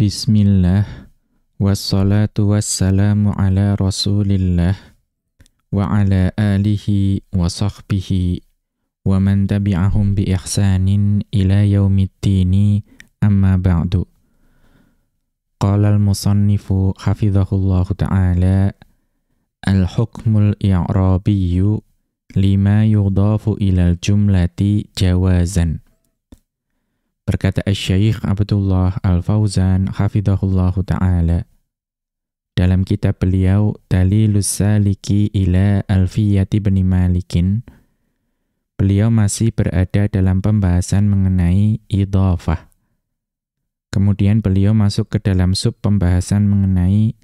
Bismillah Wassalatu wassalamu ala rasulillah Wa ala alihi wa sahbihi Wa man tabi'ahum bi ihsanin ila yaumiddini amma ba'du Qala al-musannifu hafizahullahu ta'ala Al-hukmul i'rabiyyu lima yudhafu ilal jumlati jawazan Berkata Syekh Abdullah Al-Fauzan hafizahullahu taala dalam kitab beliau Dalilus Saliki ila Alfiyati bin Malikin beliau masih berada dalam pembahasan mengenai idhafah. Kemudian beliau masuk ke dalam sub pembahasan mengenai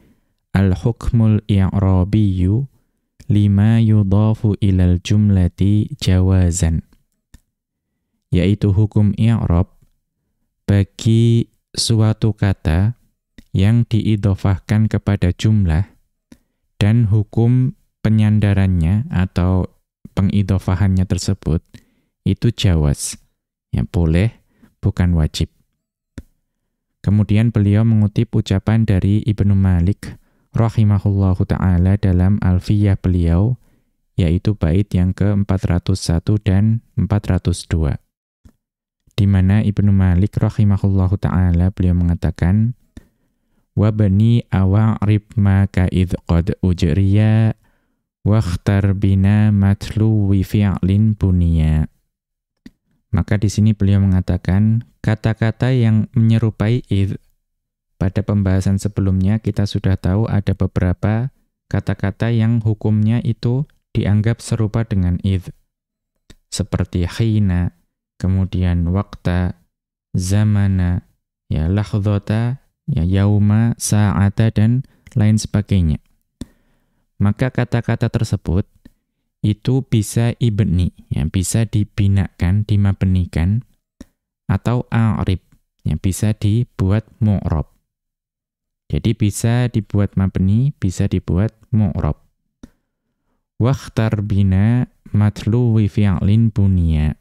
al-hukmul i'rabiyyu lima yudhafu ilal jumlati jawazan yaitu hukum i'rab bagi suatu kata yang diidofahkan kepada jumlah dan hukum penyandarannya atau pengidofahannya tersebut itu jawaz. Ya boleh, bukan wajib. Kemudian beliau mengutip ucapan dari Ibnu Malik rahimahullahu taala dalam Alfiyah beliau yaitu bait yang ke-401 dan 402 di mana Ibnu Malik rahimahullahu taala beliau mengatakan wa bani awa'rib ma ka id qad ujriya wakhtar bina matlu wi fi'lin bunia maka di sini beliau mengatakan kata-kata yang menyerupai id pada pembahasan sebelumnya kita sudah tahu ada beberapa kata-kata yang hukumnya itu dianggap serupa dengan id seperti khina kemudian wakta, zamana, ya lahdhata, ya yauma, sa'ata dan lain sebagainya. Maka kata-kata tersebut itu bisa ibni, ya bisa dibinakan, dimabenikan atau a'rib, yang bisa dibuat mu'rab. Jadi bisa dibuat mabni, bisa dibuat mu'rab. Wakhtar bina matluwi fi'lin bunia.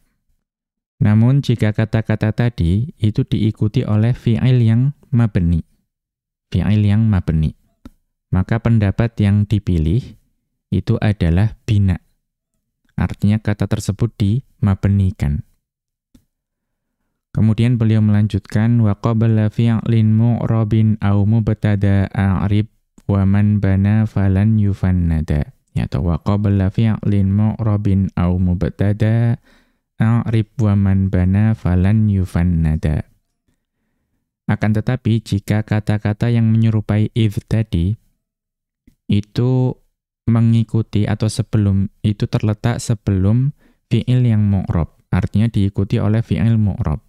Namun jika kata-kata tadi itu diikuti oleh fi'il yang mabni. Fi'il yang mabni. Maka pendapat yang dipilih itu adalah bina. Artinya kata tersebut dimabnikan. Kemudian beliau melanjutkan wa qabla fi'lin mu'rabin aw mubtada a'rib wa man bana falan yufannada. Ya atau wa qabla fi'lin mu'rabin aw mubtada a'rib wa man bana falan yufannada. Akan tetapi jika kata-kata yang menyerupai if tadi itu mengikuti atau sebelum itu terletak sebelum fi'il yang mu'rab, artinya diikuti oleh fi'il mu'rab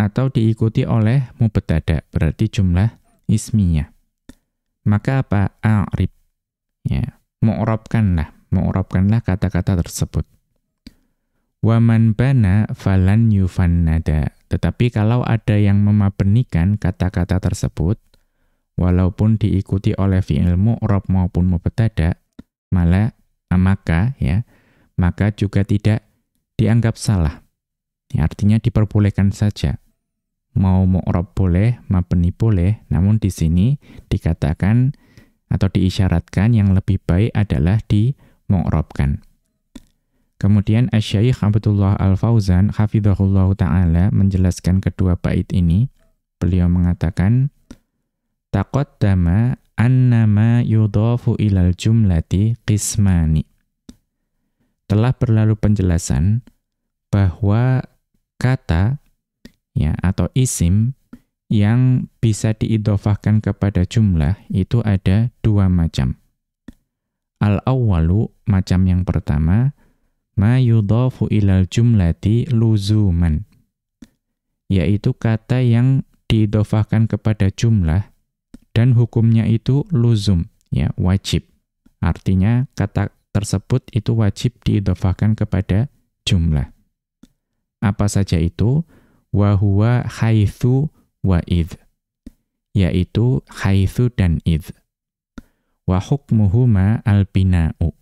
atau diikuti oleh mubtada, berarti jumlah ismiyah. Maka apa? A'rib. Ya, mu'rabkanlah, mu'rabkanlah kata-kata tersebut. Waman bana falan yufannada. Tetapi kalau ada yang memabenikan kata-kata tersebut, walaupun diikuti oleh fi'il mu'rab maupun mubtada, malah maka ya, maka juga tidak dianggap salah. Ya, artinya diperbolehkan saja. Mau mu'rab boleh, mabni boleh, namun di sini dikatakan atau diisyaratkan yang lebih baik adalah di mu'rabkan. Kemudian Asy-Syaikh Abdullah Al-Fauzan hafizahullah taala menjelaskan kedua bait ini. Beliau mengatakan taqaddama annama yudhafu ilal jumlati qismani. Telah berlalu penjelasan bahwa kata ya atau isim yang bisa diidhofahkan kepada jumlah itu ada dua macam. Al-awwalu macam yang pertama ma yudhafu ilal jumlati luzuman. Yaitu kata yang diidhofahkan kepada jumlah dan hukumnya itu luzum ya wajib. Artinya kata tersebut itu wajib diidhofahkan kepada jumlah. Apa saja itu? Wa huwa haitsu wa id. Yaitu haitsu dan id. Wa hukmuhuma al-bina'u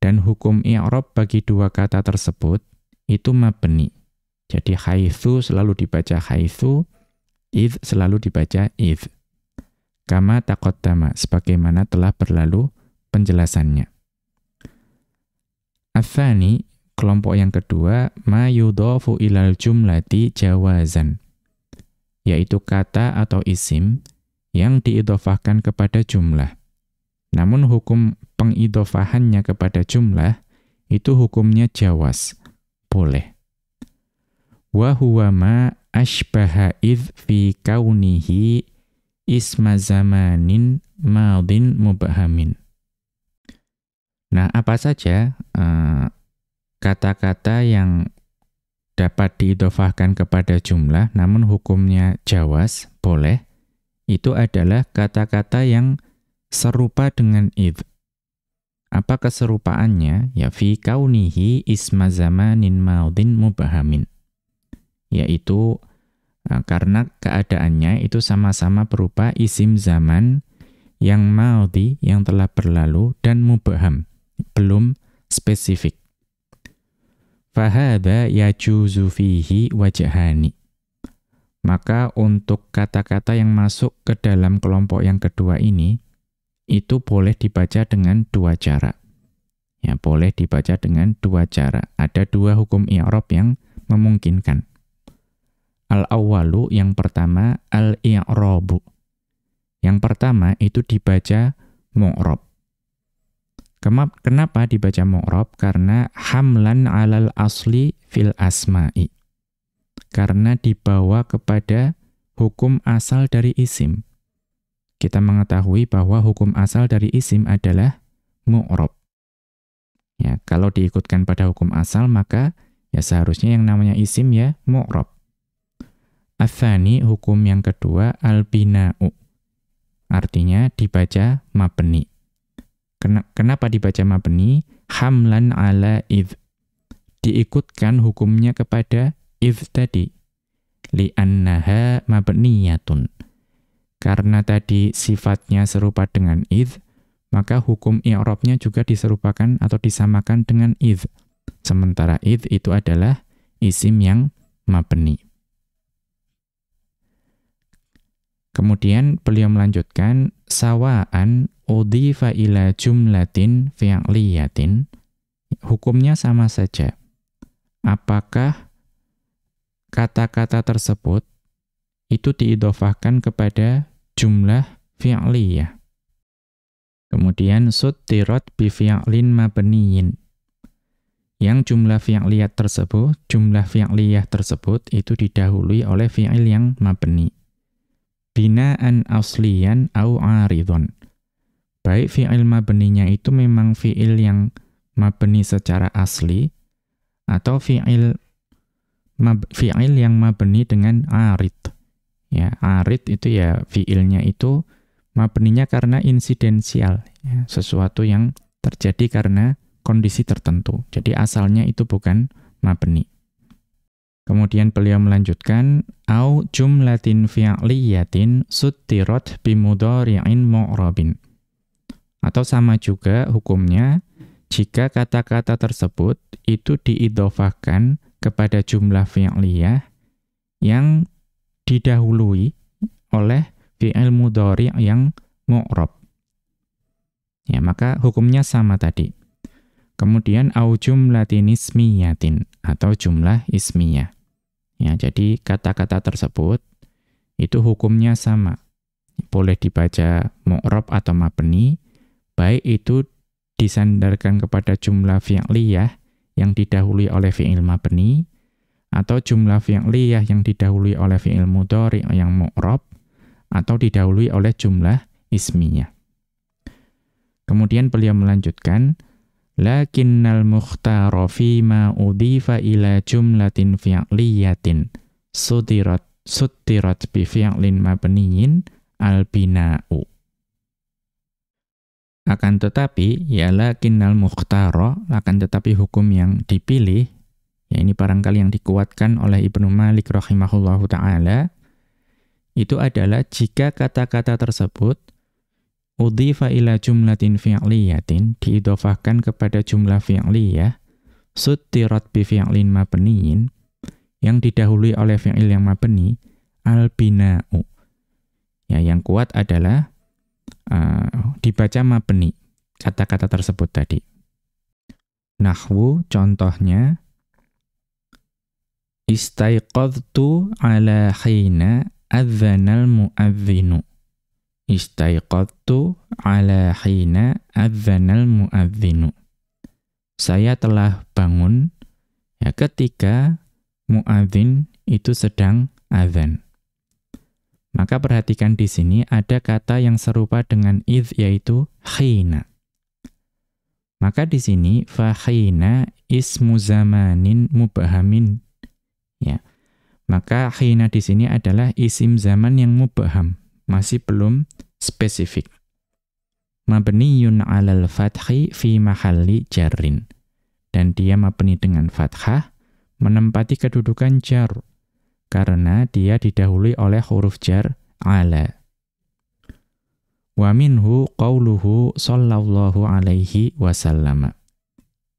dan hukum i'rab bagi dua kata tersebut itu mabni. Jadi haitsu selalu dibaca haitsu, id selalu dibaca id. Kama taqaddama sebagaimana telah berlalu penjelasannya. Athani kelompok yang kedua ma yudhafu ilal jumlati jawazan yaitu kata atau isim yang diidofahkan kepada jumlah. Namun hukum pengidofahannya kepada jumlah itu hukumnya jawas, boleh. Wa huwa ma ashbaha idh fi kaunihi isma zamanin madin mubhamin. Nah, apa saja eh, kata-kata uh, yang dapat diidofahkan kepada jumlah namun hukumnya jawas, boleh, itu adalah kata-kata yang serupa dengan id. Apa keserupaannya? Ya fi kaunihi isma zamanin maudin mubahamin. Yaitu uh, karena keadaannya itu sama-sama berupa isim zaman yang maudi yang telah berlalu dan mubaham belum spesifik. Fahada yajuzu fihi wajahani. Maka untuk kata-kata yang masuk ke dalam kelompok yang kedua ini, itu boleh dibaca dengan dua cara. Ya, boleh dibaca dengan dua cara. Ada dua hukum i'rab yang memungkinkan. Al-awwalu yang pertama al-i'rabu. Yang pertama itu dibaca mu'rab. Kenapa dibaca mu'rab? Karena hamlan alal asli fil asma'i. Karena dibawa kepada hukum asal dari isim. Kita mengetahui bahwa hukum asal dari isim adalah mu'rab. Ya, kalau diikutkan pada hukum asal maka ya seharusnya yang namanya isim ya mu'rab. Athani hukum yang kedua al-bina'u. Artinya dibaca mabni. Kenapa dibaca mabni? Hamlan ala idh. Diikutkan hukumnya kepada idh tadi. Li'annaha mabniyatun. Karena tadi sifatnya serupa dengan idh, maka hukum i'rabnya juga diserupakan atau disamakan dengan idh. Sementara idh itu adalah isim yang mabni. Kemudian beliau melanjutkan sawaan udhifa ila jumlatin fi'liyatin hukumnya sama saja. Apakah kata-kata tersebut itu diidofahkan kepada jumlah fi'liyah. Kemudian sutirat bi fi'lin mabniyin. Yang jumlah fi'liyat tersebut, jumlah fi'liyah tersebut itu didahului oleh fi'il yang mabni. Binaan asliyan au aridun baik fi'il mabninya itu memang fi'il yang mabni secara asli atau fi'il fi'il yang mabni dengan arid. Ya, arid itu ya fi'ilnya itu mabninya karena insidensial, ya, sesuatu yang terjadi karena kondisi tertentu. Jadi asalnya itu bukan mabni. Kemudian beliau melanjutkan au jumlatin fi'liyatin suttirat bimudhari'in mu'rabin. Atau sama juga hukumnya jika kata-kata tersebut itu diidofahkan kepada jumlah fi'liyah yang didahului oleh fi'il mudhari yang mu'rab. Ya, maka hukumnya sama tadi. Kemudian au jumlatin ismiyatin atau jumlah ismiyah. Ya, jadi kata-kata tersebut itu hukumnya sama. Boleh dibaca mu'rab atau mabni baik itu disandarkan kepada jumlah fi'liyah yang didahului oleh fi'il mabni atau jumlah fi'liyah yang didahului oleh fi'il mudhari yang mu'rab atau didahului oleh jumlah ismiyah. Kemudian beliau melanjutkan lakinnal mukhtara fi ma udhifa ila jumlatin fi'liyatin sudirat sutirat bi fi'lin mabniyin al bina'u akan tetapi, ya lakinnal mukhtara, akan tetapi hukum yang dipilih, ya ini barangkali yang dikuatkan oleh Ibnu Malik rahimahullahu ta'ala, itu adalah jika kata-kata tersebut udhifa ila jumlatin fi'liyatin, diidofahkan kepada jumlah fi'liyah, sutirat bi fi'lin mabniyin, yang didahului oleh fi'il yang mabni, al-bina'u. Ya, yang kuat adalah uh, dibaca mabni kata-kata tersebut tadi. Nahwu contohnya Istaiqadtu ala hina adzanal muadzinu. Istaiqadtu ala hina adzanal muadzinu. Saya telah bangun ya ketika muadzin itu sedang azan. Maka perhatikan di sini ada kata yang serupa dengan id yaitu hina. Maka di sini fahina ismu zamanin mubahamin Ya. Maka hina di sini adalah isim zaman yang mubaham, masih belum spesifik. Mabniyun 'alal fathi fi mahalli jarrin. Dan dia mabni dengan fathah menempati kedudukan jar karena dia didahului oleh huruf jar ala. Wa minhu qauluhu sallallahu alaihi wasallam.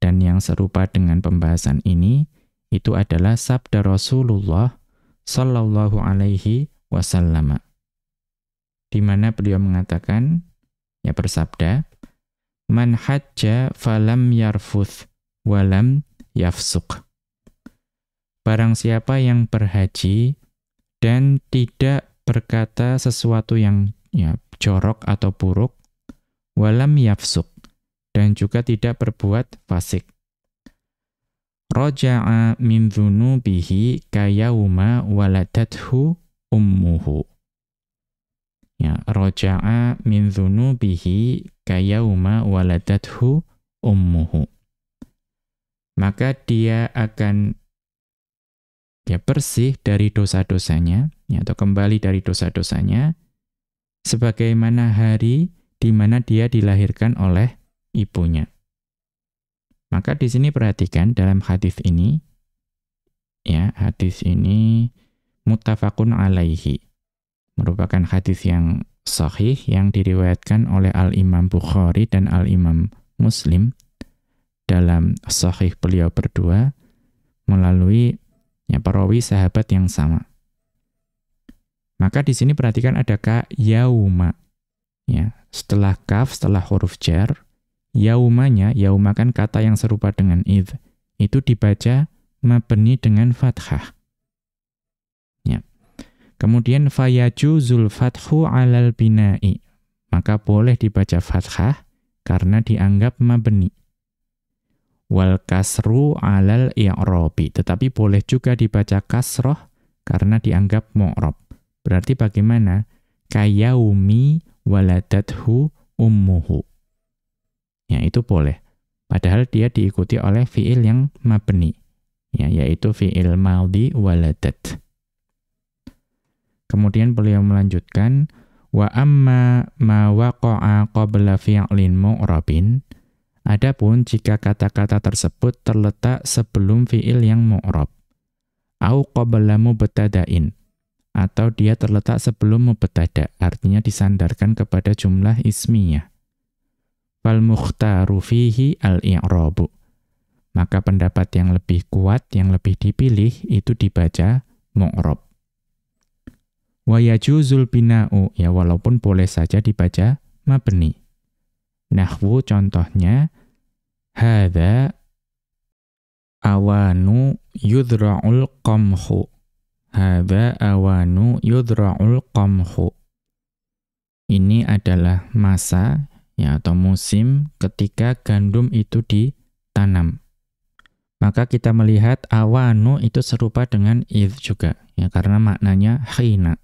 Dan yang serupa dengan pembahasan ini itu adalah sabda Rasulullah sallallahu alaihi wasallam. Di mana beliau mengatakan ya bersabda, "Man hajja falam yarfuth walam yafsuk." Barang siapa yang berhaji dan tidak berkata sesuatu yang ya jorok atau buruk, walam yafsuk dan juga tidak berbuat fasik Roja'a min dhunubihi kayauma waladathu ummuhu. Ya, roja'a min dhunubihi kayauma waladathu ummuhu. Maka dia akan ya bersih dari dosa-dosanya, ya, atau kembali dari dosa-dosanya, sebagaimana hari di mana dia dilahirkan oleh ibunya. Maka di sini perhatikan dalam hadis ini ya, hadis ini muttafaqun alaihi. Merupakan hadis yang sahih yang diriwayatkan oleh Al-Imam Bukhari dan Al-Imam Muslim dalam sahih beliau berdua melalui ya perawi sahabat yang sama. Maka di sini perhatikan ada ka yauma. Ya, setelah kaf, setelah huruf jar, yaumanya, yauma kan kata yang serupa dengan id, itu dibaca mabni dengan fathah. Ya. Kemudian fayaju zulfathu alal binai, maka boleh dibaca fathah karena dianggap mabni. Wal kasru alal i'robi, tetapi boleh juga dibaca kasroh karena dianggap mu'rob. Berarti bagaimana? Kayaumi waladathu ummuhu. Ya, itu boleh. Padahal dia diikuti oleh fiil yang mabni, ya, yaitu fiil maldi waladat. Kemudian beliau melanjutkan, wa amma ma waqa'a qabla fi'lin mu'rabin, adapun jika kata-kata tersebut terletak sebelum fiil yang mu'rab, au qabla mubtada'in, atau dia terletak sebelum mubtada, artinya disandarkan kepada jumlah ismiyah Wal mukhtaru fihi al-i'rabu. Maka pendapat yang lebih kuat, yang lebih dipilih itu dibaca mu'rab. Wa yajuzul bina'u, ya walaupun boleh saja dibaca mabni. Nahwu contohnya, hadha awanu yudra'ul qamhu. Hadha awanu yudra'ul qamhu. Ini adalah masa ya atau musim ketika gandum itu ditanam. Maka kita melihat awanu itu serupa dengan id juga ya karena maknanya khina.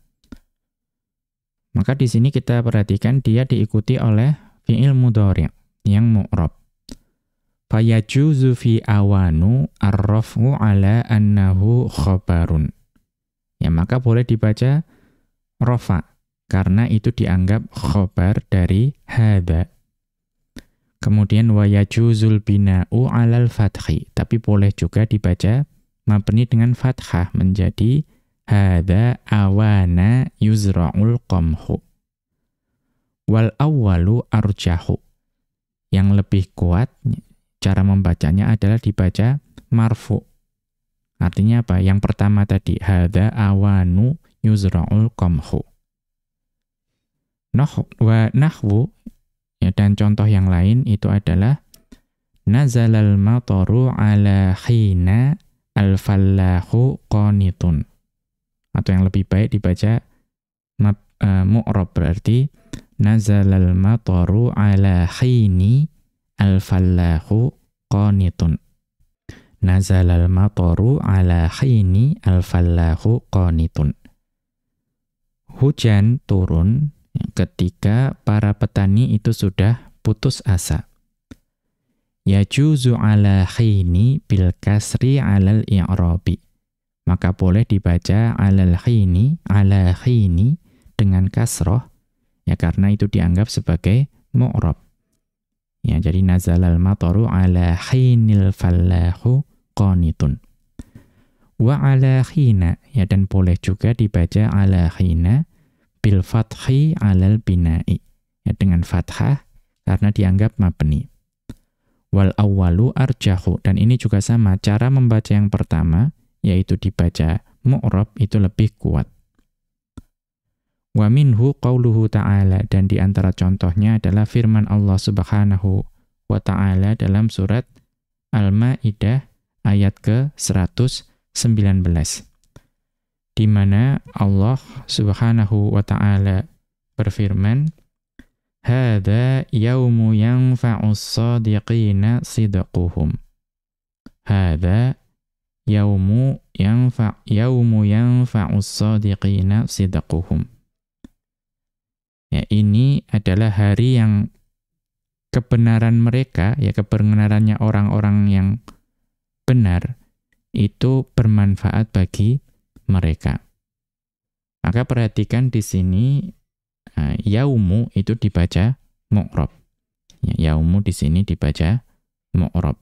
Maka di sini kita perhatikan dia diikuti oleh fi'il mudhari' yang mu'rab. Fayajuzu fi awanu arrafu ala annahu khabarun. Ya maka boleh dibaca rofa karena itu dianggap khobar dari hada. Kemudian wayajuzul bina'u alal fathi, tapi boleh juga dibaca mabni dengan fathah menjadi hada awana yuzra'ul qamhu. Wal awwalu arjahu. Yang lebih kuat cara membacanya adalah dibaca marfu. Artinya apa? Yang pertama tadi hada awanu yuzra'ul qamhu. Nah, wa nahwu ya dan contoh yang lain itu adalah nazalal mataru ala khina al-fallahu qanitun. Atau yang lebih baik dibaca uh, mu'rab berarti nazalal mataru ala khini al-fallahu qanitun. Nazalal mataru ala khini al-fallahu qanitun. Hujan turun ketika para petani itu sudah putus asa. Yajuzu ala khini bil kasri alal i'rabi. Maka boleh dibaca alal khini, ala khini dengan kasroh, ya karena itu dianggap sebagai mu'rab. Ya, jadi nazalal mataru ala khinil fallahu qanitun. Wa ala khina, ya dan boleh juga dibaca ala khina bil fathi alal bina'i. Ya, dengan fathah karena dianggap mabni. Wal awwalu arjahu dan ini juga sama cara membaca yang pertama yaitu dibaca mu'rab itu lebih kuat. Wa minhu qauluhu ta'ala dan di antara contohnya adalah firman Allah Subhanahu wa taala dalam surat Al-Maidah ayat ke-119 di mana Allah Subhanahu wa taala berfirman Hada yaumu yanfa'us sadiqina sidquhum. Hada yaumu yanfa' yaumu yanfa'us sadiqina sidquhum. Ya, ini adalah hari yang kebenaran mereka, ya kebenarannya orang-orang yang benar itu bermanfaat bagi mereka. Maka perhatikan di sini uh, yaumu itu dibaca mu'rab. Ya, yaumu di sini dibaca mu'rab.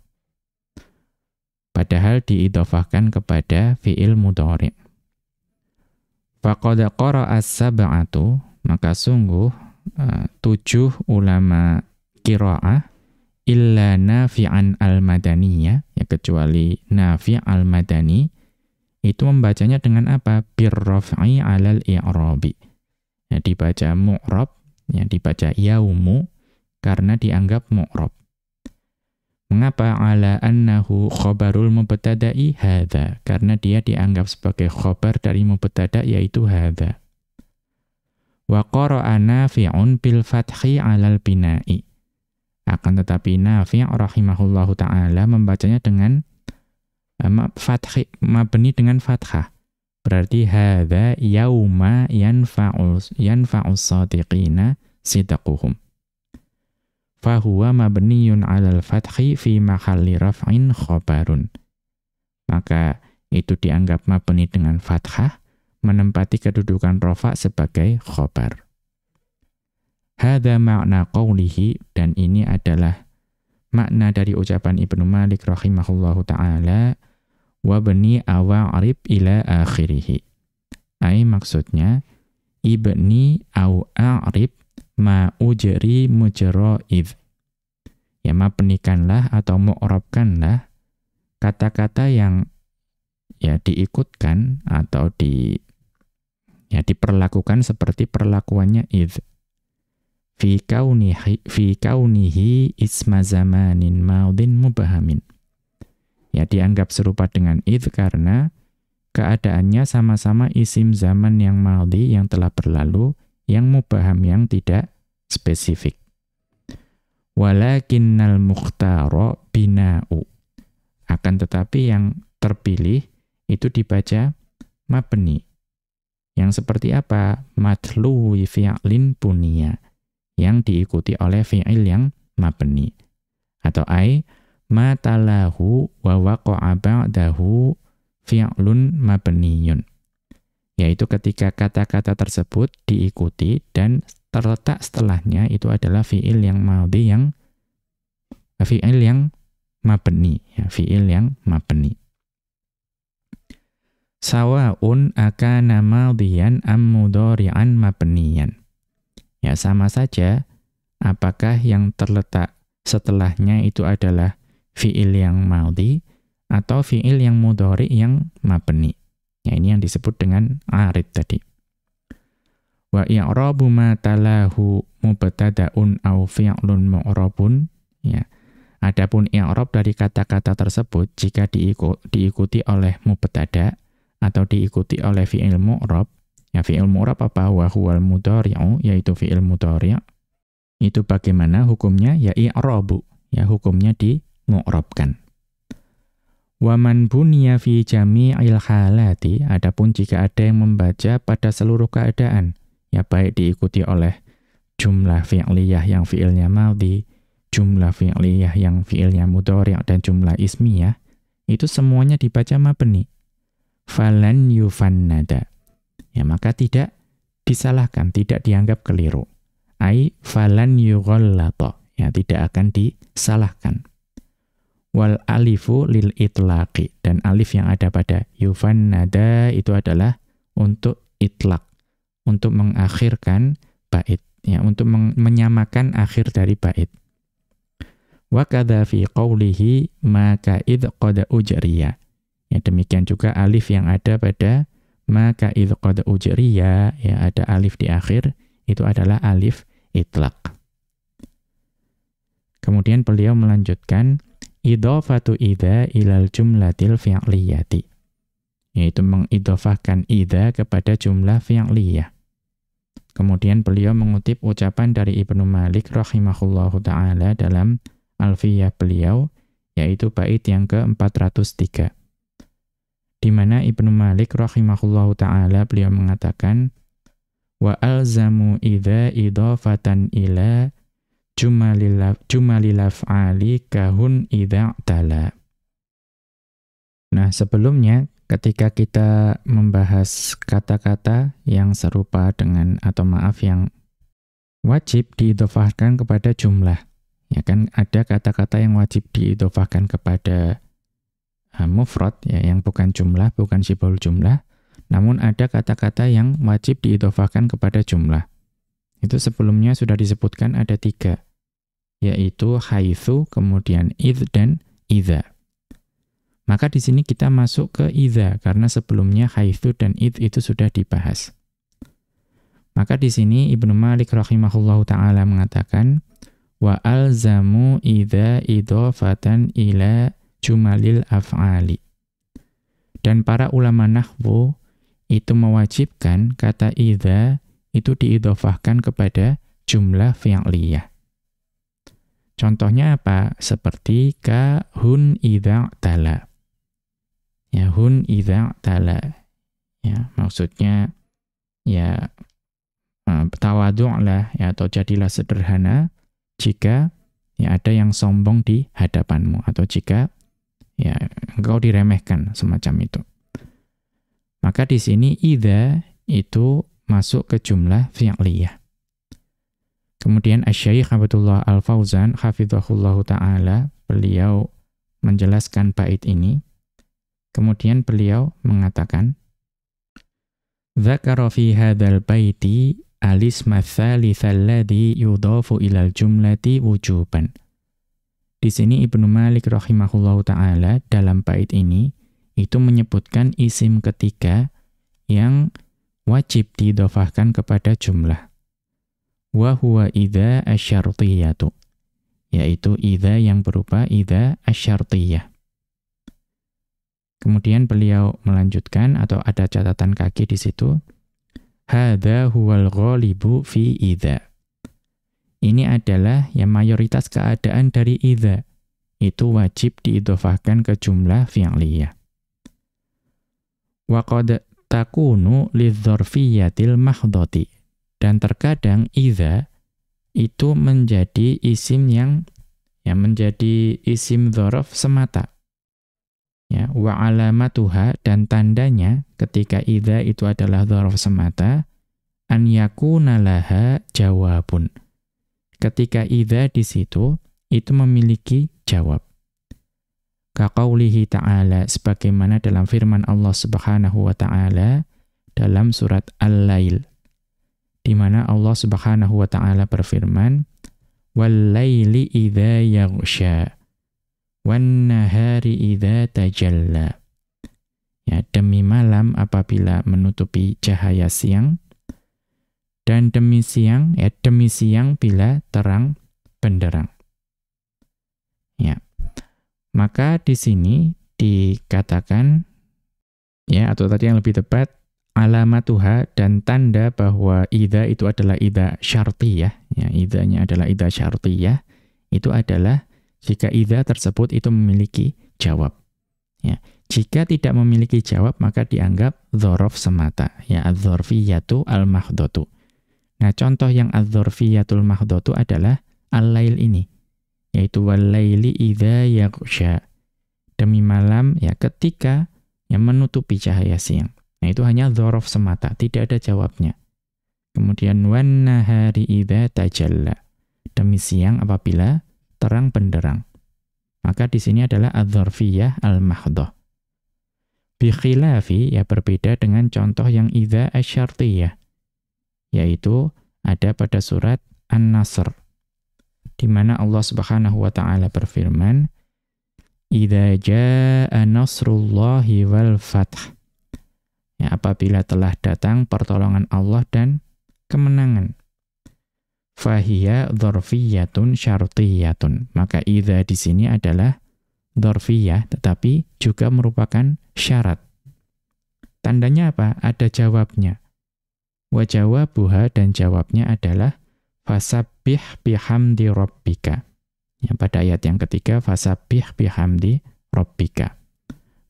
Padahal diidofahkan kepada fi'il mudhari'. Faqad qara'a as-sab'atu maka sungguh uh, tujuh ulama kiraah illa nafi'an al-madaniyah, ya kecuali nafi' al-madani, itu membacanya dengan apa? Birraf'i alal i'rabi. Ya, dibaca mu'rab, ya, dibaca yaumu, karena dianggap mu'rab. Mengapa ala annahu khobarul mubtada'i hadha? Karena dia dianggap sebagai khobar dari mubtada' yaitu hadha. Wa qara'a Nafi'un bil fathi 'alal bina'i. Akan tetapi Nafi' rahimahullahu taala membacanya dengan fathi mabni dengan fathah. Berarti hadza yauma yanfa'u yanfa'us sadiqina sidquhum. Fahuwa mabniyun 'alal fathi fi mahalli raf'in khabarun. Maka itu dianggap mabni dengan fathah menempati kedudukan rofa sebagai khobar. Hada makna qawlihi, dan ini adalah makna dari ucapan Ibnu Malik rahimahullahu ta'ala, wabni awa'rib ila akhirihi. Ay maksudnya, ibni au a'rib ma ujri mujra'idh. Ya ma penikanlah atau mu'rabkanlah kata-kata yang ya diikutkan atau di ya diperlakukan seperti perlakuannya id fi kaunihi fi kaunihi isma zamanin maudin mubahamin ya dianggap serupa dengan id karena keadaannya sama-sama isim zaman yang maudi yang telah berlalu yang mubaham yang tidak spesifik walakinnal mukhtara bina'u akan tetapi yang terpilih itu dibaca mabni yang seperti apa? Matluwi fi'lin punia. Yang diikuti oleh fi'il yang mabni. Atau ai matalahu wa waqa'a ba'dahu fi'lun mabniyun. Yaitu ketika kata-kata tersebut diikuti dan terletak setelahnya itu adalah fi'il yang madhi yang fi'il yang mabni, ya, fi'il yang mabni sawaun akana madhiyan am mudhari'an mabniyan. Ya sama saja apakah yang terletak setelahnya itu adalah fiil yang madhi atau fiil yang mudhari yang mabni. Ya ini yang disebut dengan arid tadi. Wa i'rabu ma talahu mubtada'un au fi'lun mu'rabun ya. Adapun i'rab dari kata-kata tersebut jika diikuti oleh mubtada atau diikuti oleh fi'il mu'rab ya fi'il mu'rab apa? Wa huwal mudhari'u yaitu fi'il mudhari' itu bagaimana hukumnya? Ya i'rabu. Ya hukumnya di mu'rabkan Waman bunya fi jami'il halati adapun jika ada yang membaca pada seluruh keadaan ya baik diikuti oleh jumlah fi'liyah yang fi'ilnya madhi, jumlah fi'liyah yang fi'ilnya mudhari' dan jumlah ismiyah, itu semuanya dibaca mabni. Falan yufannada. Ya maka tidak disalahkan, tidak dianggap keliru. Ai falan yughallata. Ya tidak akan disalahkan. Wal alifu lil itlaqi dan alif yang ada pada yufannada itu adalah untuk itlaq untuk mengakhirkan bait ya untuk menyamakan akhir dari bait wa kadza fi qawlihi maka id qad ujriya ya demikian juga alif yang ada pada maka id qad ujriya ya ada alif di akhir itu adalah alif itlaq kemudian beliau melanjutkan idhafatu idza ilal jumlatil fi'liyati yaitu mengidhafahkan idza kepada jumlah fi'liyah Kemudian beliau mengutip ucapan dari Ibnu Malik rahimahullahu taala dalam Alfiyah beliau yaitu bait yang ke-403. Di mana Ibnu Malik rahimahullahu taala beliau mengatakan wa alzamu idza idafatan ila jumalil af'ali kahun idza tala. Nah, sebelumnya ketika kita membahas kata-kata yang serupa dengan atau maaf yang wajib diidofahkan kepada jumlah. Ya kan ada kata-kata yang wajib diidofahkan kepada mufrad ya yang bukan jumlah, bukan sibol jumlah. Namun ada kata-kata yang wajib diidofahkan kepada jumlah. Itu sebelumnya sudah disebutkan ada tiga, yaitu haitsu, kemudian id dan idza. Maka di sini kita masuk ke idza karena sebelumnya haitsu dan id itu sudah dibahas. Maka di sini Ibnu Malik rahimahullahu taala mengatakan wa alzamu idza idhafatan ila jumalil af'ali. Dan para ulama nahwu itu mewajibkan kata idza itu diidhafahkan kepada jumlah fi'liyah. Contohnya apa? Seperti ka hun idza tala ya hun idza tala ya maksudnya ya uh, tawadu' lah ya atau jadilah sederhana jika ya ada yang sombong di hadapanmu atau jika ya engkau diremehkan semacam itu. Maka di sini idza itu masuk ke jumlah fi'liyah. Kemudian Asy-Syaikh Abdullah Al-Fauzan hafizahullahu taala beliau menjelaskan bait ini. Kemudian beliau mengatakan, Zakara fi hadzal baiti alisma tsalitsal ladzi yudhafu ilal jumlati wujuban. Di sini Ibnu Malik rahimahullahu taala dalam bait ini itu menyebutkan isim ketiga yang wajib didhafahkan kepada jumlah. Wa huwa idza asyartiyatu, yaitu idza yang berupa idza asyartiyah. Kemudian beliau melanjutkan atau ada catatan kaki di situ. Hadza huwal ghalibu fi idza. Ini adalah yang mayoritas keadaan dari idza. Itu wajib diidhofahkan ke jumlah fi'liyah. Wa qad takunu lidzarfiyatil mahdhati. Dan terkadang idza itu menjadi isim yang yang menjadi isim dzaraf semata ya wa alamatuha dan tandanya ketika idza itu adalah dzaraf semata an yakuna laha jawabun ketika idza di situ itu memiliki jawab kaqaulihi ta'ala sebagaimana dalam firman Allah Subhanahu wa taala dalam surat Al-Lail di mana Allah Subhanahu wa taala berfirman wal laili idza yaghsha wan nahari idza tajalla. Ya, demi malam apabila menutupi cahaya siang dan demi siang ya demi siang bila terang benderang. Ya. Maka di sini dikatakan ya atau tadi yang lebih tepat alamatuha dan tanda bahwa ida itu adalah ida syartiyah ya idanya adalah ida syartiyah itu adalah jika ida tersebut itu memiliki jawab ya jika tidak memiliki jawab maka dianggap dzaraf semata ya adzarfiyatu al-mahdhatu nah contoh yang adzarfiyatul mahdhatu adalah al-lail ini yaitu wal-laili idza yaghsha demi malam ya ketika yang menutupi cahaya siang Nah, itu hanya dzaraf semata, tidak ada jawabnya. Kemudian wan nahari tajalla. Demi siang apabila terang benderang. Maka di sini adalah adzarfiyah al-mahdhah. Bi khilafi ya berbeda dengan contoh yang idza asyartiyah yaitu ada pada surat An-Nasr di mana Allah Subhanahu wa taala berfirman Idza jaa nasrullahi wal fath Ya, apabila telah datang pertolongan Allah dan kemenangan. Fahiyya dzarfiyyatun syartiyyatun. Maka idza di sini adalah dzarfiyah tetapi juga merupakan syarat. Tandanya apa? Ada jawabnya. Wa jawabuha dan jawabnya adalah fasabbih bihamdi rabbika. Ya, pada ayat yang ketiga fasabbih bihamdi rabbika.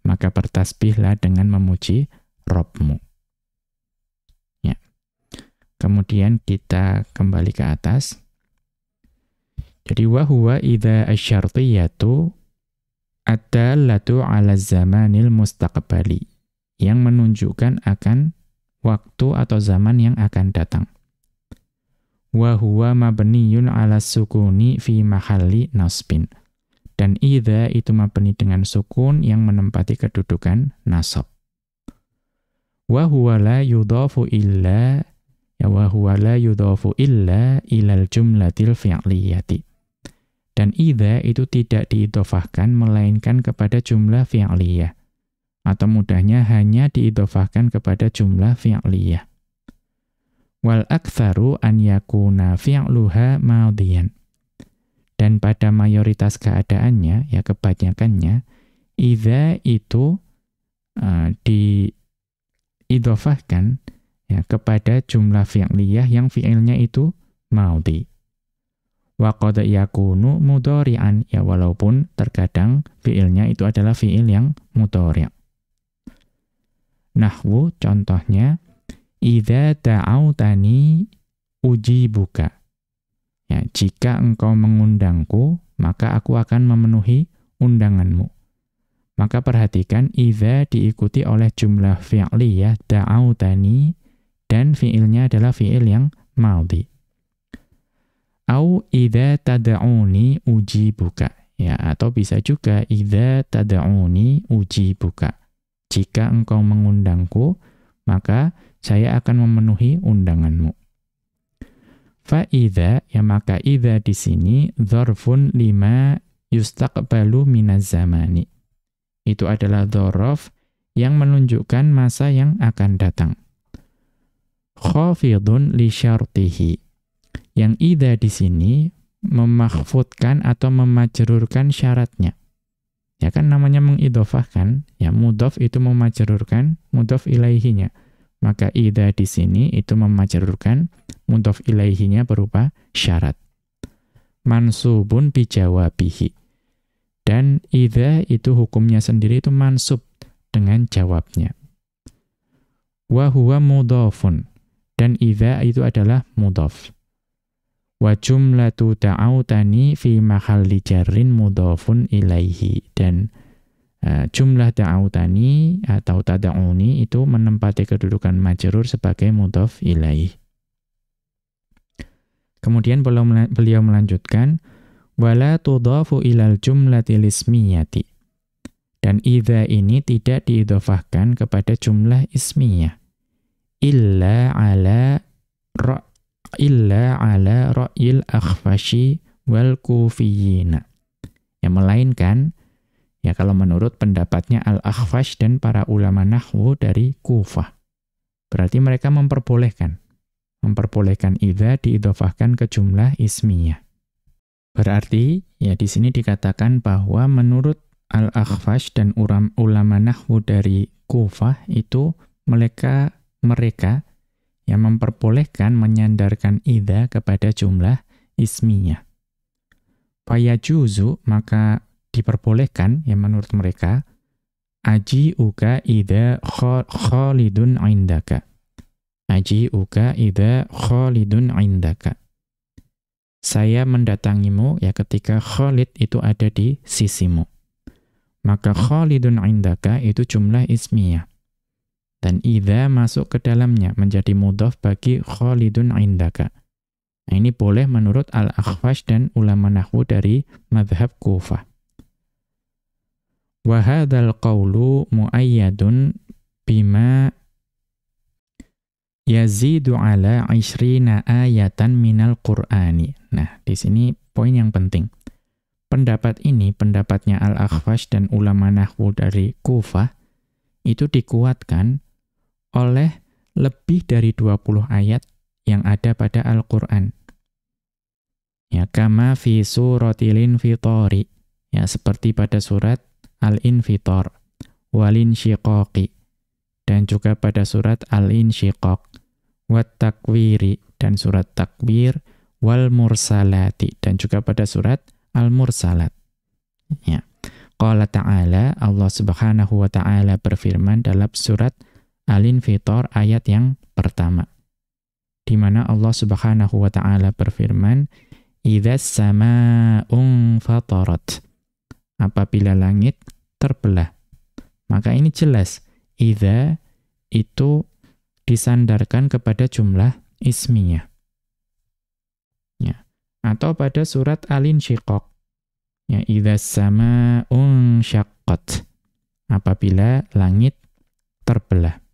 Maka bertasbihlah dengan memuji Robmu. Ya. Kemudian kita kembali ke atas. Jadi wahuwa idza asyartiyatu ad-dallatu 'ala zamanil mustaqbali yang menunjukkan akan waktu atau zaman yang akan datang. Wa huwa mabniyun 'ala sukuni fi mahalli nasbin. Dan idza itu mabni dengan sukun yang menempati kedudukan nasab wa huwa la yudhafu illa ya wa huwa la yudhafu illa ilal jumlatil fi'liyati. Dan idza itu tidak diidhofahkan melainkan kepada jumlah fi'liyah. Atau mudahnya hanya diidhofahkan kepada jumlah fi'liyah. Wal aktsaru an yakuna fi'luha madhiyan. Dan pada mayoritas keadaannya, ya kebanyakannya, idza itu uh, di idofahkan ya, kepada jumlah fi'liyah yang fi'ilnya itu maudhi. Wa qad yakunu mudhari'an ya walaupun terkadang fi'ilnya itu adalah fi'il yang mudhari'. Nahwu contohnya idza ta'autani ujibuka. Ya, jika engkau mengundangku, maka aku akan memenuhi undanganmu. Maka perhatikan idza diikuti oleh jumlah fi'liyah da'autani dan fi'ilnya adalah fi'il yang madhi. Au idza tad'uni ujibuka. Ya, atau bisa juga idza tad'uni ujibuka. Jika engkau mengundangku, maka saya akan memenuhi undanganmu. Fa idza ya maka idza di sini dzarfun lima yustaqbalu minaz zamani itu adalah dhorof yang menunjukkan masa yang akan datang. Khafidun li syartihi. Yang idha di sini memakhfudkan atau memajrurkan syaratnya. Ya kan namanya mengidofahkan, ya mudof itu memajrurkan mudof ilaihinya. Maka idha di sini itu memajrurkan mudof ilaihinya berupa syarat. Mansubun bijawabihi dan idza itu hukumnya sendiri itu mansub dengan jawabnya. Wa huwa mudhafun. Dan idza itu adalah mudhaf. Wa jumlatu ta'autani fi mahalli jarrin mudhafun ilaihi. Dan uh, jumlah ta'autani atau tada'uni itu menempati kedudukan majrur sebagai mudhaf ilaihi. Kemudian beliau melanjutkan wala tudhafu ilal jumlati lismiyati. Dan idza ini tidak diidhafahkan kepada jumlah ismiyah. Illa ala ra illa ala ra'il akhfashi wal kufiyina. Yang melainkan ya kalau menurut pendapatnya al-akhfash dan para ulama nahwu dari Kufah. Berarti mereka memperbolehkan memperbolehkan idza diidhofahkan ke jumlah ismiyah. Berarti ya di sini dikatakan bahwa menurut Al-Akhfash dan ulama nahwu dari Kufah itu mereka mereka yang memperbolehkan menyandarkan idza kepada jumlah ismiyah. Fayajuzu maka diperbolehkan yang menurut mereka aji uka idza khalidun indaka Aji uka ida khalidun indaka. Saya mendatangimu ya ketika Khalid itu ada di sisimu. Maka khalidun indaka itu jumlah ismiyah. Dan idza masuk ke dalamnya menjadi mudhaf bagi khalidun indaka. Nah, ini boleh menurut Al-Akhfash dan ulama nahwu dari madhab Kufah. Wa hadzal qawlu muayyadun bima yazidu ala ishrina ayatan minal Qur'ani. Nah, di sini poin yang penting. Pendapat ini, pendapatnya Al-Akhfash dan ulama nahwu dari Kufah, itu dikuatkan oleh lebih dari 20 ayat yang ada pada Al-Qur'an. Ya, kama fi suratil infitori. Ya, seperti pada surat Al-Infitor, walin syiqaqi, dan juga pada surat Al-Insyiqaq, wat takwiri. Dan surat takwir. Wal mursalati. Dan juga pada surat al mursalat ya. Qala ta'ala Allah Subhanahu wa taala berfirman dalam surat Al-Infitar ayat yang pertama di mana Allah Subhanahu wa taala berfirman idzas samaa'un fatarat apabila langit terbelah maka ini jelas idza itu disandarkan kepada jumlah ismiyah. Ya. Atau pada surat Al-Insyiqaq. Ya, idza sama'un syaqqat. Apabila langit terbelah.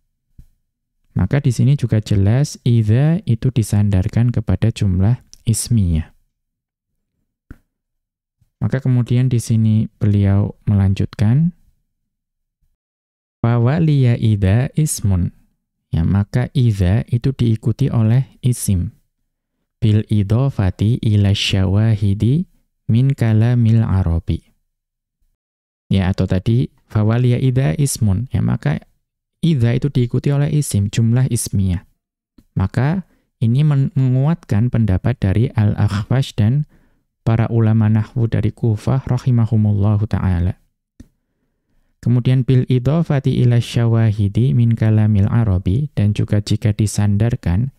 Maka di sini juga jelas idza itu disandarkan kepada jumlah ismiyah. Maka kemudian di sini beliau melanjutkan bahwa liya idza ismun Ya, maka idza itu diikuti oleh isim. Bil idhofati ila syawahidi min kalamil arabi. Ya, atau tadi fawaliya idza ismun. Ya, maka idza itu diikuti oleh isim, jumlah ismiyah. Maka ini menguatkan pendapat dari Al-Akhfash dan para ulama nahwu dari Kufah rahimahumullahu taala. Kemudian bil idhofati ila syawahidi min kalamil arabi dan juga jika disandarkan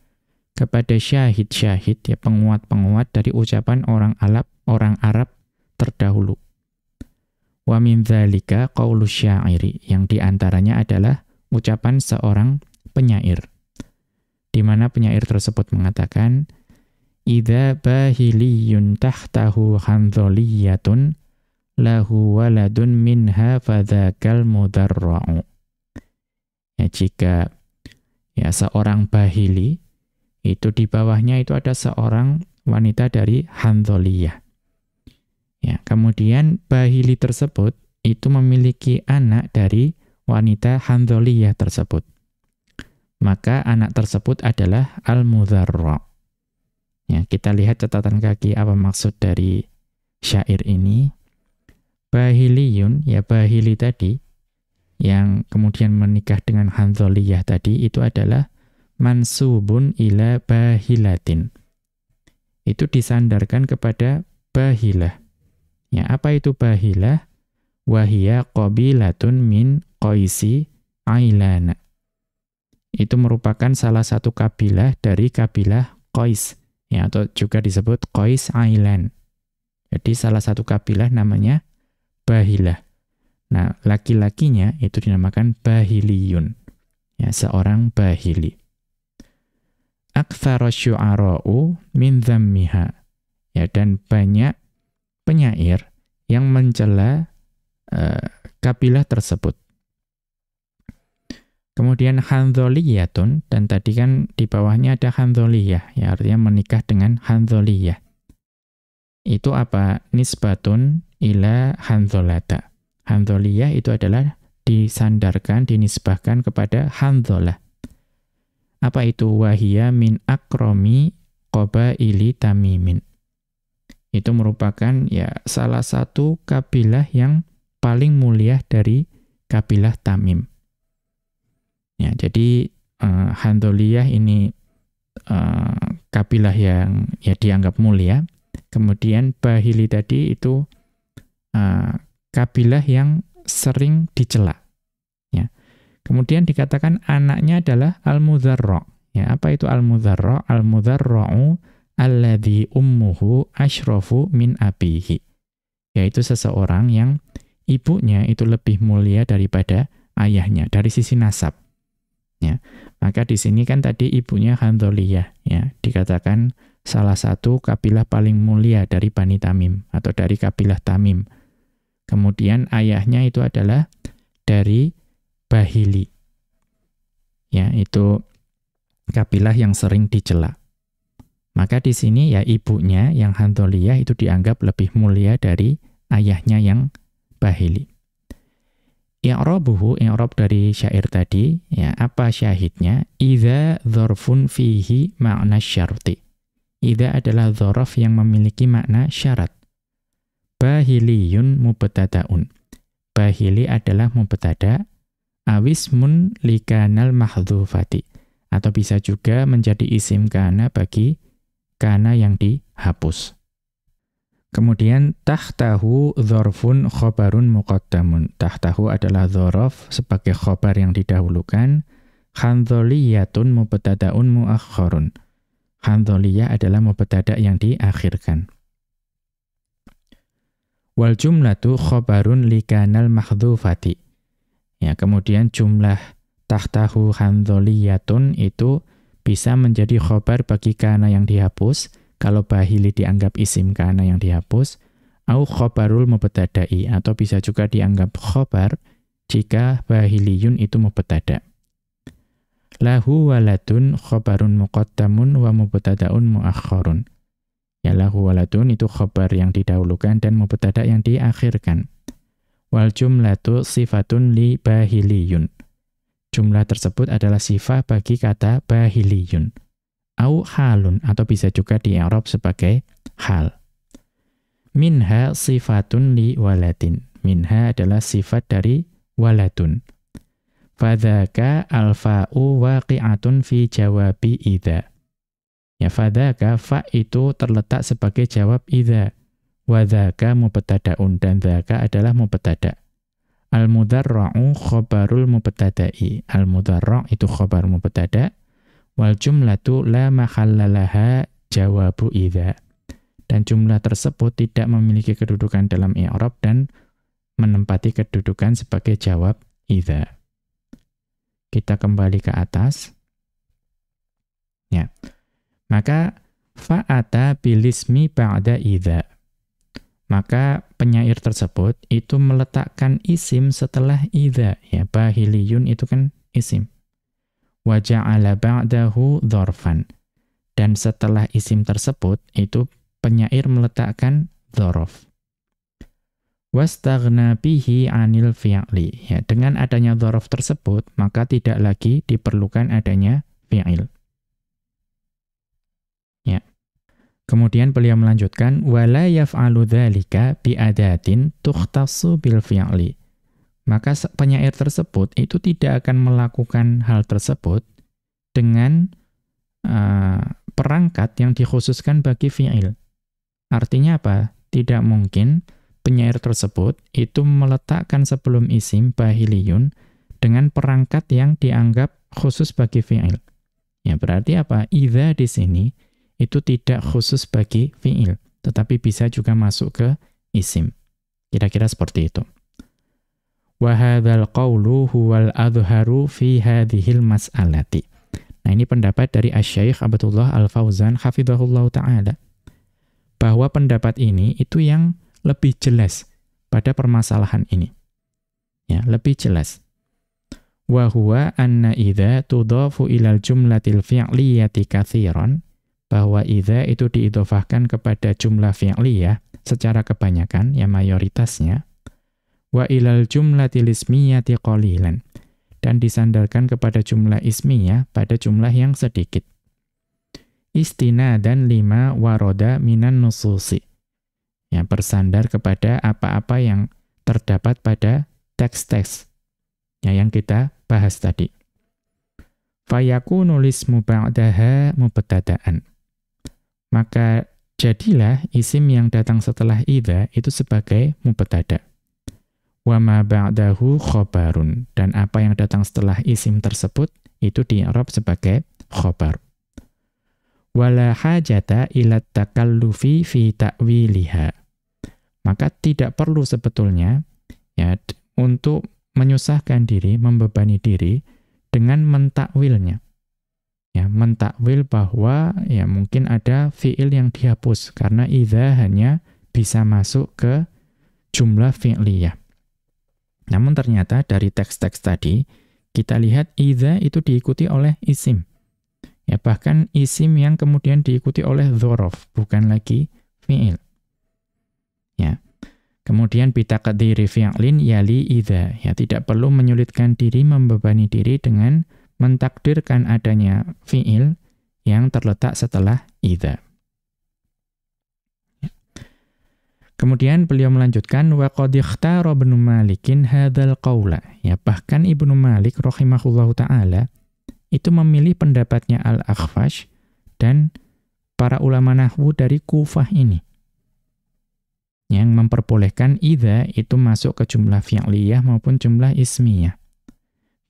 kepada syahid-syahid ya penguat-penguat dari ucapan orang Arab orang Arab terdahulu. Wa min dzalika qaulu syairi yang di antaranya adalah ucapan seorang penyair. Di mana penyair tersebut mengatakan idza bahiliyun tahtahu handholiyatun lahu waladun minha fadzakal mudarra'u. Ya, jika ya seorang bahili itu di bawahnya itu ada seorang wanita dari Handoliyah. Ya, kemudian bahili tersebut itu memiliki anak dari wanita Handoliyah tersebut. Maka anak tersebut adalah al-mudharra. Ya, kita lihat catatan kaki apa maksud dari syair ini. Bahiliyun, ya Bahili tadi, yang kemudian menikah dengan Hanzoliyah tadi, itu adalah mansubun ila bahilatin. Itu disandarkan kepada bahilah. Ya, apa itu bahilah? Wahia qabilatun min qaisi ailana. Itu merupakan salah satu kabilah dari kabilah Qais, ya, atau juga disebut Qais Ailan. Jadi salah satu kabilah namanya bahilah. Nah, laki-lakinya itu dinamakan bahiliyun. Ya, seorang bahili. Aktsara syu'ara'u min dhammiha. Ya, dan banyak penyair yang mencela uh, kabilah tersebut. Kemudian handholiyatun, dan tadi kan di bawahnya ada handholiyah, ya artinya menikah dengan handholiyah. Itu apa? Nisbatun ila handolata. Handoliyah itu adalah disandarkan, dinisbahkan kepada handolah. Apa itu wahia min akromi qabaili tamimin. Itu merupakan ya salah satu kabilah yang paling mulia dari kabilah Tamim. Ya, jadi uh, Handoliyah ini uh, kabilah yang ya dianggap mulia. Kemudian Bahili tadi itu uh, kabilah yang sering dicela. Ya. Kemudian dikatakan anaknya adalah Al-Mudharra. Ya, apa itu al-mudharra? Al-mudharra'u alladhi ummuhu ashrafu min abihi. Yaitu seseorang yang ibunya itu lebih mulia daripada ayahnya dari sisi nasab. Ya. Maka di sini kan tadi ibunya Handoliyah, ya, dikatakan salah satu kabilah paling mulia dari Bani Tamim atau dari kabilah Tamim. Kemudian ayahnya itu adalah dari Bahili. Ya, itu kabilah yang sering dicela. Maka di sini ya ibunya yang Hantoliyah itu dianggap lebih mulia dari ayahnya yang Bahili. I'rabuhu, i'rab dari syair tadi, ya apa syahidnya? Idza dzarfun fihi makna syarti. Idza adalah dzaraf yang memiliki makna syarat. Bahiliyun mubtadaun. Bahili adalah mubtada, awismun likanal mahdhufati atau bisa juga menjadi isim kana bagi kana yang dihapus. Kemudian tahtahu dzarfun khobarun muqaddamun. Tahtahu adalah dzaraf sebagai khobar yang didahulukan. Khandholiyatun mubtadaun muakhkharun. Khandholiyah adalah mubtada yang diakhirkan. Wal jumlatu khobarun likanal mahdhufati. Ya, kemudian jumlah tahtahu handholiyatun itu bisa menjadi khobar bagi kana yang dihapus, kalau bahili dianggap isim kana yang dihapus, au khobarul mubtada'i, atau bisa juga dianggap khobar jika bahiliyun itu mubtada. Lahu waladun khobarun muqaddamun wa mubtada'un muakhkharun. Ya lahu waladun itu khobar yang didahulukan dan mubtada yang diakhirkan. Wal jumlatu sifatun li bahiliyun jumlah tersebut adalah sifat bagi kata bahiliyun. Au halun, atau bisa juga di Arab sebagai hal. Minha sifatun li waladin. Minha adalah sifat dari waladun. Fadhaka alfa'u waqi'atun fi jawabi idha. Ya fadhaka fa itu terletak sebagai jawab idha. Wadhaka mubtada'un dan dhaka adalah mubtada'. Al-mudarra'u khobarul mubtada'i. Al-mudarra' itu khobar mubtada' wal jumlatu la mahallalaha jawabu idza. Dan jumlah tersebut tidak memiliki kedudukan dalam i'rab dan menempati kedudukan sebagai jawab idza. Kita kembali ke atas. Ya. Maka fa'ata bilismi ba'da idza maka penyair tersebut itu meletakkan isim setelah idza ya bahiliyun itu kan isim wa ja'ala ba'dahu dzarfan dan setelah isim tersebut itu penyair meletakkan dzaraf wastaghna bihi 'anil fi'li. Ya dengan adanya dzaraf tersebut maka tidak lagi diperlukan adanya fi'il. Kemudian beliau melanjutkan yaf'alu dzalika biadatin tukhtassu bil fi'li. Maka penyair tersebut itu tidak akan melakukan hal tersebut dengan uh, perangkat yang dikhususkan bagi fi'il. Artinya apa? Tidak mungkin penyair tersebut itu meletakkan sebelum isim bahiliyun dengan perangkat yang dianggap khusus bagi fi'il. Ya berarti apa? Idza di sini itu tidak khusus bagi fi'il, tetapi bisa juga masuk ke isim. Kira-kira seperti itu. Wahadhal qawlu huwal adharu fi hadhil mas'alati. Nah ini pendapat dari Asyaikh Abdullah Al-Fauzan hafidhahullah ta'ala. Bahwa pendapat ini itu yang lebih jelas pada permasalahan ini. Ya, lebih jelas. Wa huwa anna idza tudafu ilal jumlatil fi'liyati katsiran bahwa idza itu diidhofahkan kepada jumlah fi'liyah secara kebanyakan, ya mayoritasnya, wa ilal jumlatil ismiyati qalilan. dan disandarkan kepada jumlah ismiyah pada jumlah yang sedikit. Istina dan lima waroda minan nususi. Ya, bersandar kepada apa-apa yang terdapat pada teks-teks ya, yang kita bahas tadi. Fayaku nulis ba'daha mubtada'an. Maka jadilah isim yang datang setelah idza itu sebagai mubtada' wa ma ba'dahu khobarun. Dan apa yang datang setelah isim tersebut, itu di Arab sebagai khobar. Wala hajata ila takallufi fi ta'wiliha. Maka tidak perlu sebetulnya ya untuk menyusahkan diri, membebani diri dengan mentakwilnya. Ya, mentakwil bahwa ya mungkin ada fiil yang dihapus karena idza hanya bisa masuk ke jumlah fi'liyah. Namun ternyata dari teks-teks tadi, kita lihat idza itu diikuti oleh isim. Ya, bahkan isim yang kemudian diikuti oleh dhorof, bukan lagi fi'il. Ya. Kemudian bitaqdiri fi'lin yali idza. Ya, tidak perlu menyulitkan diri, membebani diri dengan mentakdirkan adanya fi'il yang terletak setelah idza. Kemudian beliau melanjutkan wa qad ikhtara Ibnu Malikin hadzal qaula. Ya, bahkan Ibnu Malik rahimahullahu taala itu memilih pendapatnya Al-Akhfash dan para ulama nahwu dari Kufah ini. Yang memperbolehkan idza itu masuk ke jumlah fi'liyah maupun jumlah ismiyah.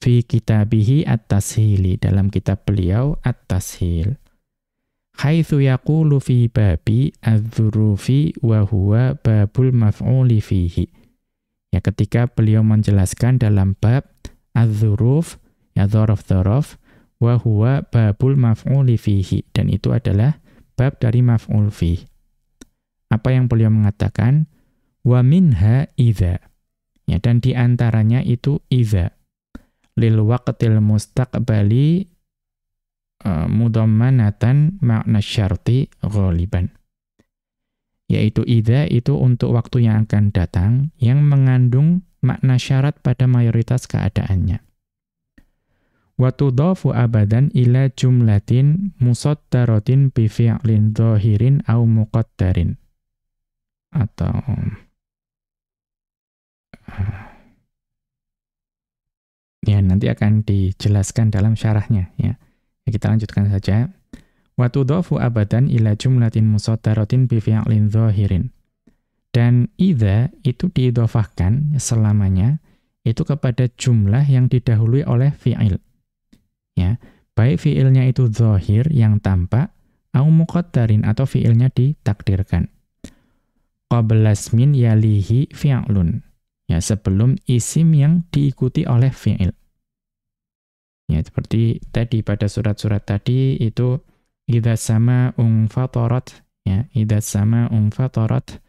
Fi kitabihi at-tashili dalam kitab beliau at-tashil haitsu yaqulu fi babi adz-dzurufi wa huwa babul maf'uli fihi. Ya ketika beliau menjelaskan dalam bab adz-dzuruf ya dzaraf-dzaraf wa huwa babul maf'uli fihi dan itu adalah bab dari maf'ul fihi. Apa yang beliau mengatakan? Wa minha idza. Ya dan di antaranya itu idza. Lil waqtil mustaqbali mudammanatan makna syarti ghaliban. Yaitu idza itu untuk waktu yang akan datang yang mengandung makna syarat pada mayoritas keadaannya. Wa tudhafu abadan ila jumlatin musaddaratin bi fi'lin dhahirin au muqaddarin. Atau ya nanti akan dijelaskan dalam syarahnya ya. Ya, kita lanjutkan saja. Wa tudhafu abadan ila jumlatin musaddaratin bi fi'lin dhahirin. Dan idza itu diidhofahkan selamanya itu kepada jumlah yang didahului oleh fi'il. Ya, baik fi'ilnya itu zahir yang tampak au muqaddarin atau fi'ilnya ditakdirkan. Qabla ismin yalihi fi'lun. Ya, sebelum isim yang diikuti oleh fi'il. Ya, seperti tadi pada surat-surat tadi itu idza sama fatarat ya, idza sama fatarat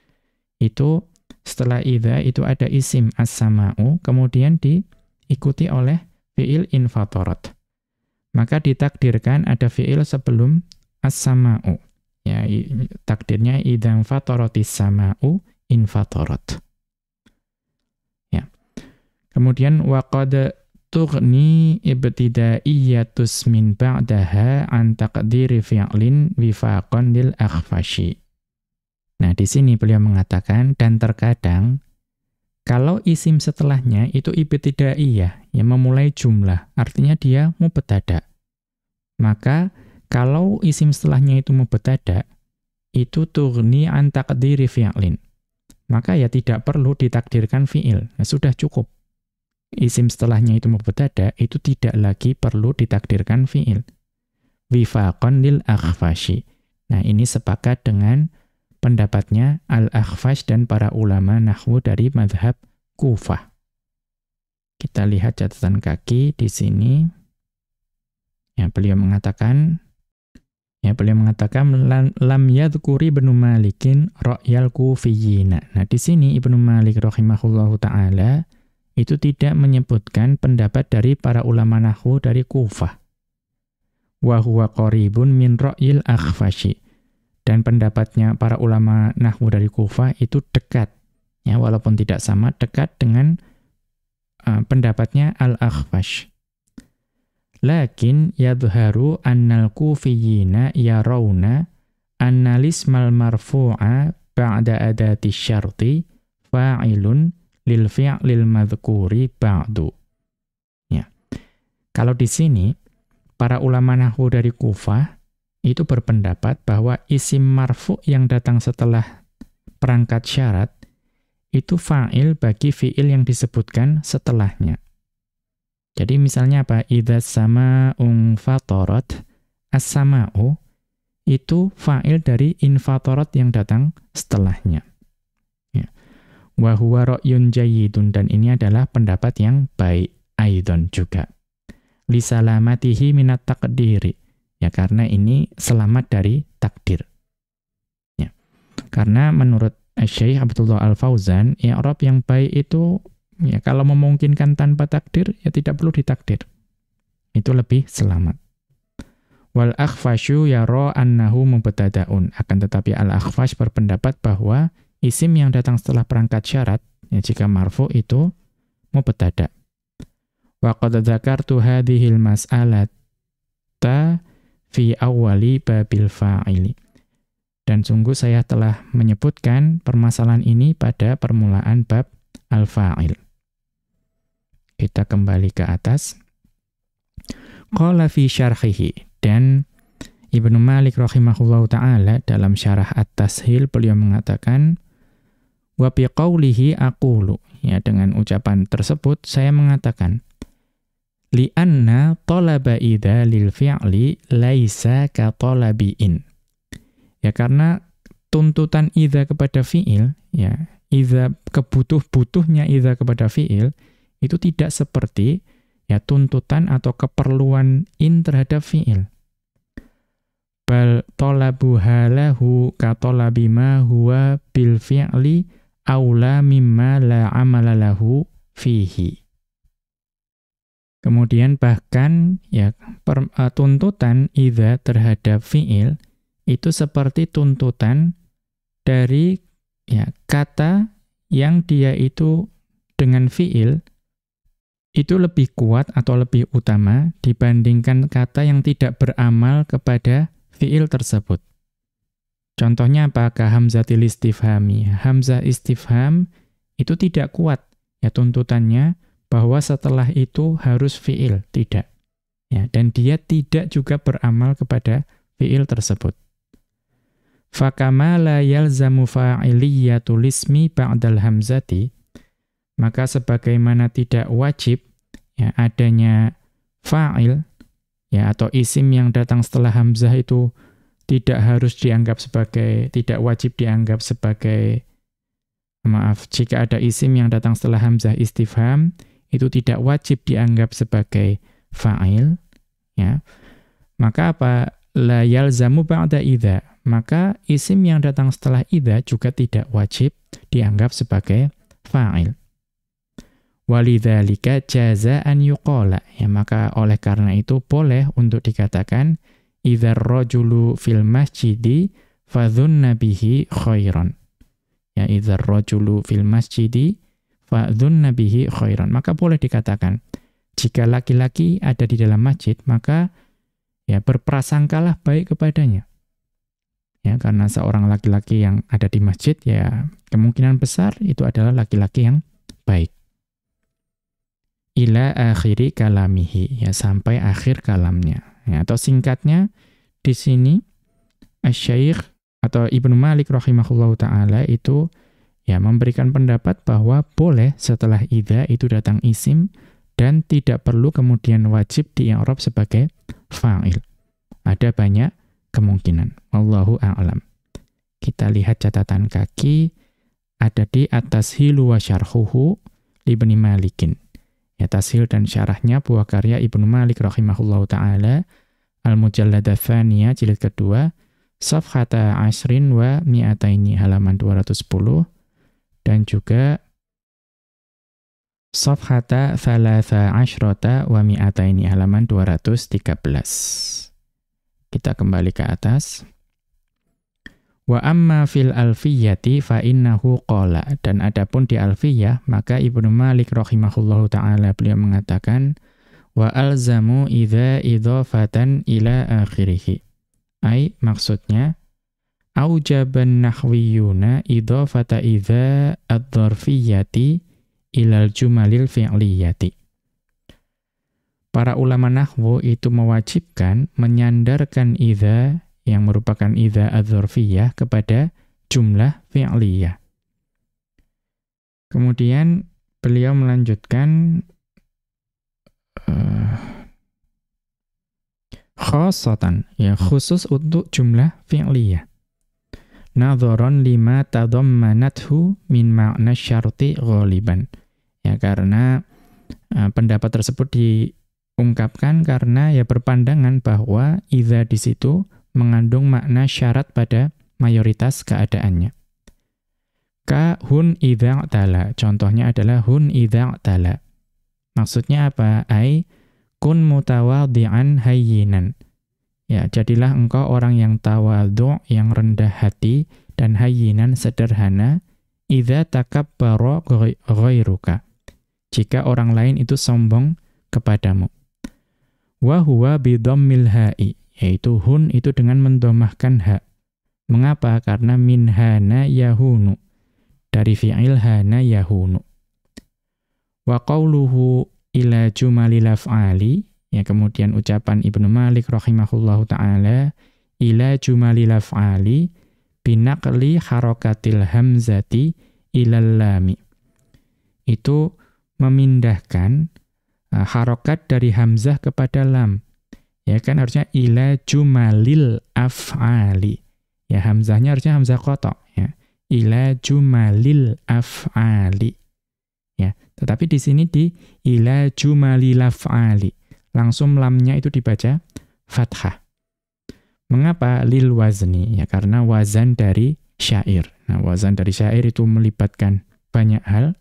itu setelah idza itu ada isim as-sama'u kemudian diikuti oleh fiil infatarat. Maka ditakdirkan ada fiil sebelum as-sama'u. Ya, takdirnya idzan fataratis sama'u infatarat. Ya. Kemudian waqad tughni ibtidaiyatus min ba'daha an taqdiri fi'lin wifaqan lil akhfashi. Nah, di sini beliau mengatakan dan terkadang kalau isim setelahnya itu ibtidaiyah yang memulai jumlah, artinya dia mubtada. Maka kalau isim setelahnya itu mubtada, itu tughni an taqdiri fi'lin. Maka ya tidak perlu ditakdirkan fi'il, nah, sudah cukup isim setelahnya itu mubtada, itu tidak lagi perlu ditakdirkan fi'il. Wifaqan lil akhfashi. Nah, ini sepakat dengan pendapatnya al-akhfash dan para ulama nahwu dari madhab kufah. Kita lihat catatan kaki di sini. Ya, beliau mengatakan Ya, beliau mengatakan lam yadhkuri Ibnu Malikin ra'yal kufiyina. Nah, di sini Ibnu Malik rahimahullahu taala itu tidak menyebutkan pendapat dari para ulama nahwu dari Kufah. Wa huwa qaribun min ra'yil akhfashi. Dan pendapatnya para ulama nahwu dari Kufah itu dekat. Ya, walaupun tidak sama, dekat dengan uh, pendapatnya al-akhfash. Lakin yadharu annal kufiyina yarawna anna lismal marfu'a ba'da adati syarti fa'ilun lil fi'lil madhkuri ba'du. Ya. Kalau di sini para ulama nahwu dari Kufah itu berpendapat bahwa isim marfu yang datang setelah perangkat syarat itu fa'il bagi fi'il yang disebutkan setelahnya. Jadi misalnya apa? Idza sama'un fatarat as-sama'u itu fa'il dari infatarat yang datang setelahnya. Ya. Wa huwa ra'yun jayyidun dan ini adalah pendapat yang baik aidon juga. Li salamatihi minat taqdiri. Ya karena ini selamat dari takdir. Ya. Karena menurut Syekh Abdullah Al-Fauzan, i'rab yang baik itu Ya, kalau memungkinkan tanpa takdir, ya tidak perlu ditakdir. Itu lebih selamat. Wal akhfasyu yara annahu mubtadaun. Akan tetapi al akhfash berpendapat bahwa isim yang datang setelah perangkat syarat, ya jika marfu itu mubtada. Wa qad dzakartu hadhil mas'alata fi awwali babil fa'ili. Dan sungguh saya telah menyebutkan permasalahan ini pada permulaan bab al-fa'il. Kita kembali ke atas. Qala fi syarhihi dan Ibnu Malik rahimahullahu taala dalam syarah At-Tashil beliau mengatakan wa bi qawlihi aqulu ya dengan ucapan tersebut saya mengatakan li anna talaba idza lil fi'li laisa ka talabi in ya karena tuntutan idza kepada fi'il ya idza kebutuh-butuhnya idza kepada fi'il itu tidak seperti ya tuntutan atau keperluan in terhadap fi'il. Bal talabu halahu ka talabi ma huwa bil fi'li aula mimma la amala lahu fihi. Kemudian bahkan ya per, uh, tuntutan idza terhadap fi'il itu seperti tuntutan dari ya kata yang dia itu dengan fi'il itu lebih kuat atau lebih utama dibandingkan kata yang tidak beramal kepada fiil tersebut. Contohnya apakah hamzatil istifhami? Hamzah istifham itu tidak kuat ya tuntutannya bahwa setelah itu harus fiil, tidak. Ya, dan dia tidak juga beramal kepada fiil tersebut. Fakama la yalzamu fa'iliyatul ismi ba'dal hamzati maka sebagaimana tidak wajib ya adanya fa'il ya atau isim yang datang setelah hamzah itu tidak harus dianggap sebagai tidak wajib dianggap sebagai maaf jika ada isim yang datang setelah hamzah istifham itu tidak wajib dianggap sebagai fa'il ya. Maka apa? La yalzamu ba'da idza maka isim yang datang setelah idza juga tidak wajib dianggap sebagai fa'il. Walidzalika jaza an yuqala. Ya maka oleh karena itu boleh untuk dikatakan idzar rajulu fil masjidi fadhunna bihi khairan. Ya idzar rajulu fil masjidi fadhunna bihi khairan. Maka boleh dikatakan jika laki-laki ada di dalam masjid maka ya berprasangkalah baik kepadanya. Ya karena seorang laki-laki yang ada di masjid ya kemungkinan besar itu adalah laki-laki yang baik ila akhiri kalamihi ya sampai akhir kalamnya ya, atau singkatnya di sini Asy-Syaikh atau Ibnu Malik rahimahullahu taala itu ya memberikan pendapat bahwa boleh setelah idza itu datang isim dan tidak perlu kemudian wajib di i'rab sebagai fa'il. Ada banyak kemungkinan. Wallahu a'lam. Kita lihat catatan kaki ada di atas hilu wa syarhuhu Ibnu Malikin. Ya, tashil dan syarahnya buah karya Ibnu Malik rahimahullahu taala. Al-Mujallada Thaniyah jilid kedua. Safhata Asrin wa Mi'ataini halaman 210 dan juga Safhata Thalatha Ashrota wa Mi'ataini halaman 213 Kita kembali ke atas Wa amma fil alfiyati fa innahu qala dan adapun di alfiyah maka Ibnu Malik rahimahullahu taala beliau mengatakan wa alzamu idza idhafatan ila akhirih. Ai maksudnya aujaban nahwiyuna idhafata idza ad-dzarfiyyati ilal jumalil fi'liyati. Para ulama nahwu itu mewajibkan menyandarkan idza yang merupakan idza adzarfiyah kepada jumlah fi'liyah. Kemudian beliau melanjutkan uh, khosatan, ya khusus untuk jumlah fi'liyah. Nadharan lima tadammanathu min ma'na syarti ghaliban. Ya karena uh, pendapat tersebut diungkapkan karena ya berpandangan bahwa idza di situ mengandung makna syarat pada mayoritas keadaannya. Ka hun idza tala. Contohnya adalah hun idza tala. Maksudnya apa? Ai kun mutawadhi'an hayyinan. Ya, jadilah engkau orang yang tawadhu, yang rendah hati dan hayyinan sederhana idza takabbara ghairuka. Jika orang lain itu sombong kepadamu. Wa huwa bidhammil ha'i, yaitu hun itu dengan mendomahkan ha. Mengapa? Karena min hana yahunu. Dari fi'il hana yahunu. Wa qawluhu ila jumalil af'ali, ya kemudian ucapan Ibnu Malik rahimahullahu taala ila jumalil af'ali binaqli harokatil hamzati ilal lami. Itu memindahkan uh, harokat dari hamzah kepada lam. Ya kan harusnya ila jumalil af'ali. Ya hamzahnya harusnya hamzah kotok ya. Ila jumalil af'ali. Tetapi di sini di ila jumalilaf'ali. Langsung lamnya itu dibaca fathah. Mengapa lil wazni? Ya karena wazan dari syair. Nah, wazan dari syair itu melibatkan banyak hal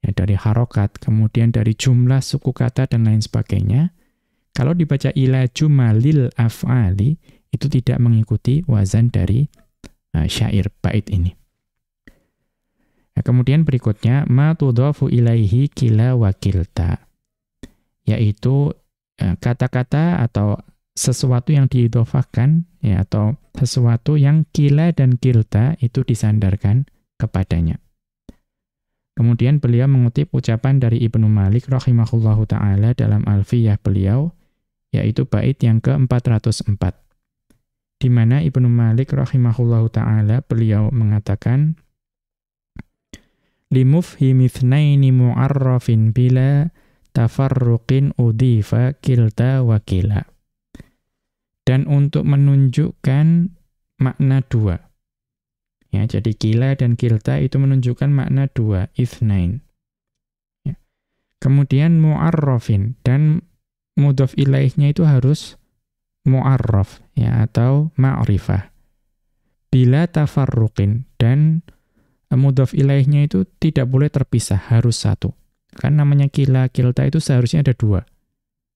ya dari harokat, kemudian dari jumlah suku kata dan lain sebagainya. Kalau dibaca ila jumalil af'ali itu tidak mengikuti wazan dari uh, syair bait ini. Nah, kemudian berikutnya ma tudhafu ilaihi kila wakilta yaitu e, kata-kata atau sesuatu yang diidhofahkan ya atau sesuatu yang kila dan kilta itu disandarkan kepadanya. Kemudian beliau mengutip ucapan dari Ibnu Malik rahimahullahu taala dalam Alfiyah beliau yaitu bait yang ke-404 di mana Ibnu Malik rahimahullahu taala beliau mengatakan limufhimithnaini mu'arrafin bila tafarruqin udhifa kilta wakila. Dan untuk menunjukkan makna dua. Ya, jadi kila dan kilta itu menunjukkan makna dua, ithnain. Ya. Kemudian mu'arrafin dan mudhaf ilaihnya itu harus mu'arraf ya atau ma'rifah. Bila tafarruqin dan mudhaf ilaihnya itu tidak boleh terpisah, harus satu. Kan namanya kila, kilta itu seharusnya ada dua.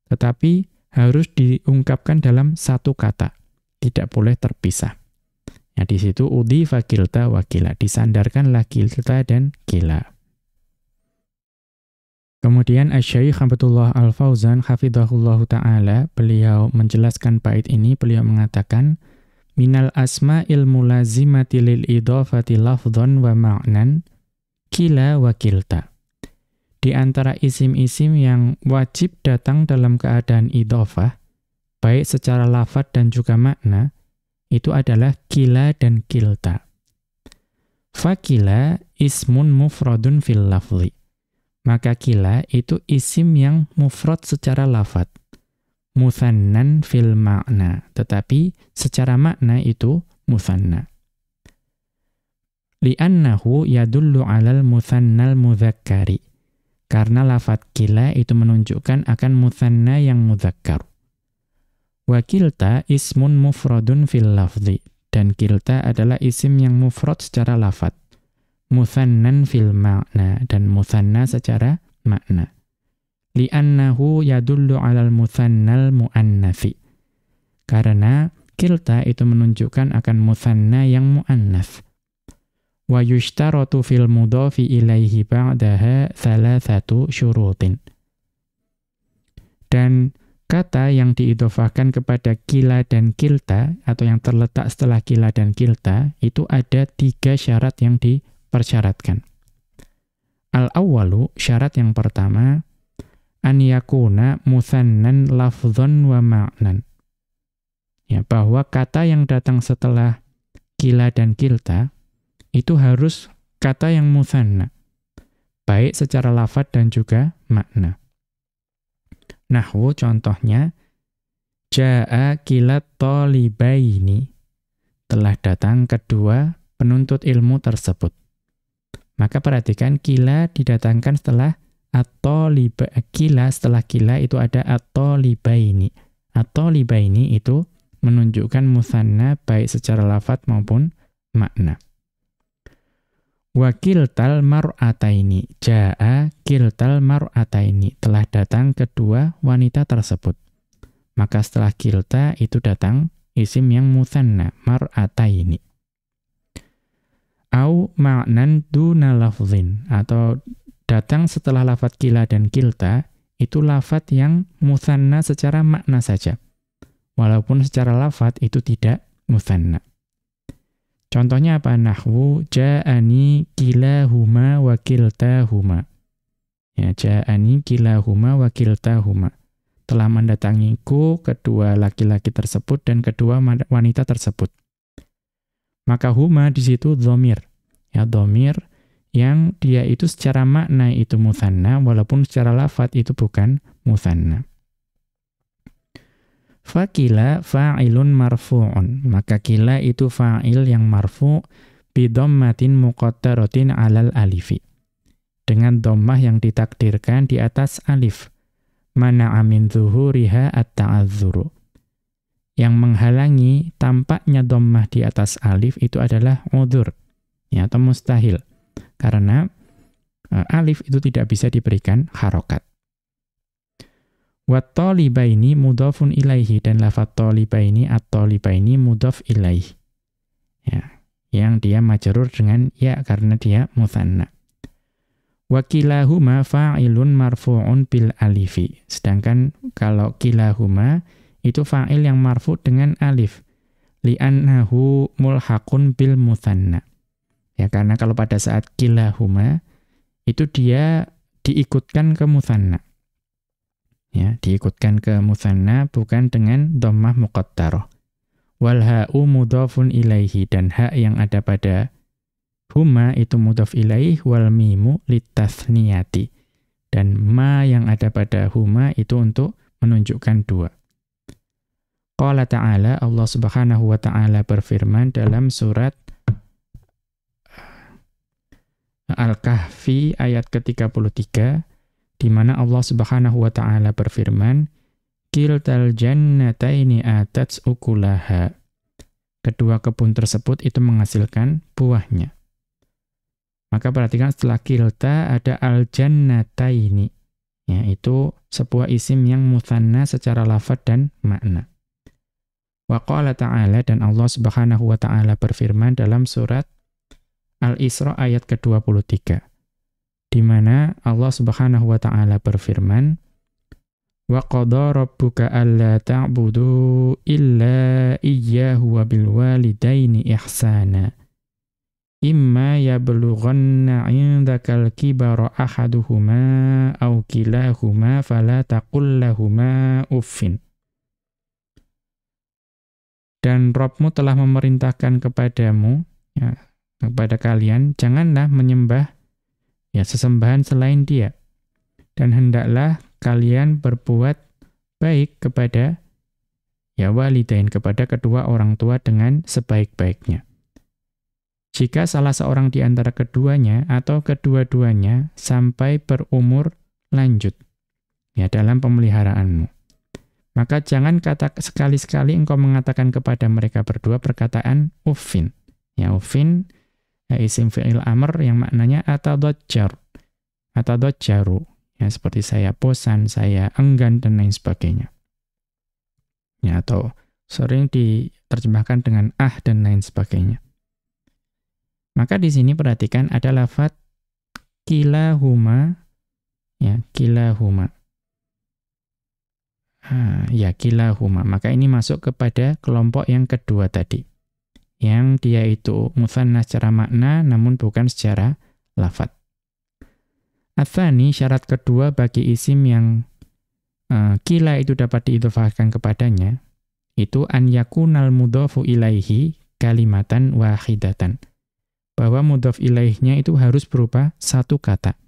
Tetapi harus diungkapkan dalam satu kata. Tidak boleh terpisah. Ya, di situ udhifa kilta wa kila. Disandarkanlah kilta dan kila. Kemudian Asy-Syaikh Abdullah Al-Fauzan hafizahullahu taala beliau menjelaskan bait ini beliau mengatakan minal asma'il mulazimati lil idhafati lafdhan wa ma'nan kila wa kilta. Di antara isim-isim yang wajib datang dalam keadaan idhafah, baik secara lafad dan juga makna, itu adalah kila dan kilta. Fakila ismun mufradun fil lafzi. Maka kila itu isim yang mufrad secara lafad muthannan fil makna, tetapi secara makna itu muthanna. Li'annahu yadullu 'alal muthannal mudzakkari. Karena lafat kila itu menunjukkan akan muthanna yang mudzakkar. Wa kilta ismun mufradun fil lafzi. Dan kilta adalah isim yang mufrad secara lafat. Muthannan fil makna. Dan muthanna secara makna li'annahu yadullu 'alal muthannal muannatsi. Karena kilta itu menunjukkan akan muthanna yang muannats. Wa yushtaratu fil mudhafi ilaihi ba'daha thalathatu syurutin. Dan kata yang diidofahkan kepada kila dan kilta, atau yang terletak setelah kila dan kilta, itu ada tiga syarat yang dipersyaratkan. Al-awwalu, syarat yang pertama, an yakuna musannan lafzon wa ma'nan. Ya, bahwa kata yang datang setelah kila dan kilta, itu harus kata yang musanna, baik secara lafad dan juga makna. Nahwu contohnya, Ja'a kilat tolibaini. Telah datang kedua penuntut ilmu tersebut. Maka perhatikan kila didatangkan setelah atau liba kila setelah kila itu ada atau libaini. Atau libaini itu menunjukkan musanna baik secara lafat maupun makna. Wakil tal mar'ataini. Ja'a kiltal mar'ataini. Telah datang kedua wanita tersebut. Maka setelah kilta itu datang isim yang musanna, mar'ataini. Au ma'nan duna lafzin. Atau datang setelah lafat kila dan kilta, itu lafat yang musanna secara makna saja. Walaupun secara lafat itu tidak musanna. Contohnya apa? Nahwu ja'ani kilahuma wa kiltahuma. Ya, ja'ani kilahuma wa kiltahuma. Telah mendatangiku kedua laki-laki tersebut dan kedua wanita tersebut. Maka huma di situ dhamir. Ya, dhamir yang dia itu secara makna itu musanna walaupun secara lafat itu bukan musanna. Fakila fa'ilun marfu'un. Maka kila itu fa'il yang marfu' bidommatin muqaddaratin alal alifi. Dengan dommah yang ditakdirkan di atas alif. Mana amin zuhuriha at-ta'adzuru. Yang menghalangi tampaknya dommah di atas alif itu adalah udur. Ya, atau mustahil. Karena uh, alif itu tidak bisa diberikan harokat. Wat talibaini mudhafun ilaihi dan lafat talibaini at-talibaini mudhaf ilaihi. Ya, yang dia majrur dengan ya karena dia mutsanna. Wa kilahuma fa'ilun marfu'un bil alifi. Sedangkan kalau kilahuma itu fa'il yang marfu dengan alif. Li'annahu mulhaqun bil mutsanna. Ya karena kalau pada saat kilahuma itu dia diikutkan ke mutsanna ya diikutkan ke musanna bukan dengan dhammah muqaddarah wal ha'u mudhafun ilaihi dan ha yang ada pada huma itu mudhaf ilaih wal mimu litathniyati dan ma yang ada pada huma itu untuk menunjukkan dua Qala ta'ala Allah Subhanahu wa taala berfirman dalam surat Al-Kahfi ayat ke-33 di mana Allah Subhanahu wa taala berfirman, "Kiltal jannataini atats ukulaha." Kedua kebun tersebut itu menghasilkan buahnya. Maka perhatikan setelah kilta ada al-jannataini. Ya, itu sebuah isim yang muthanna secara lafad dan makna. Wa qala ta'ala dan Allah Subhanahu wa taala berfirman dalam surat Al-Isra ayat ke-23 di mana Allah Subhanahu wa taala berfirman Wa qada rabbuka alla ta'budu illa iyyahu wa bil walidaini ihsana. Imma yablughanna 'indakal kibara ahaduhuma aw kilahuma fala taqul lahumā uffin dan Robmu telah memerintahkan kepadamu ya, kepada kalian janganlah menyembah ya sesembahan selain dia. Dan hendaklah kalian berbuat baik kepada ya walidain kepada kedua orang tua dengan sebaik-baiknya. Jika salah seorang di antara keduanya atau kedua-duanya sampai berumur lanjut ya dalam pemeliharaanmu, maka jangan kata sekali-sekali engkau mengatakan kepada mereka berdua perkataan ufin. Ya ufin ya, isim fi'il amr yang maknanya atadajjar. Atadajjaru. Ya, seperti saya bosan, saya enggan, dan lain sebagainya. Ya, atau sering diterjemahkan dengan ah dan lain sebagainya. Maka di sini perhatikan ada lafat kilahuma ya kilahuma Ha, ya kilahuma. Maka ini masuk kepada kelompok yang kedua tadi. Yang dia itu musanna secara makna namun bukan secara lafat. Athani syarat kedua bagi isim yang uh, kila itu dapat diidofahkan kepadanya itu an yakunal mudhofu ilaihi kalimatan wahidatan. Bahwa mudhof ilaihnya itu harus berupa satu kata.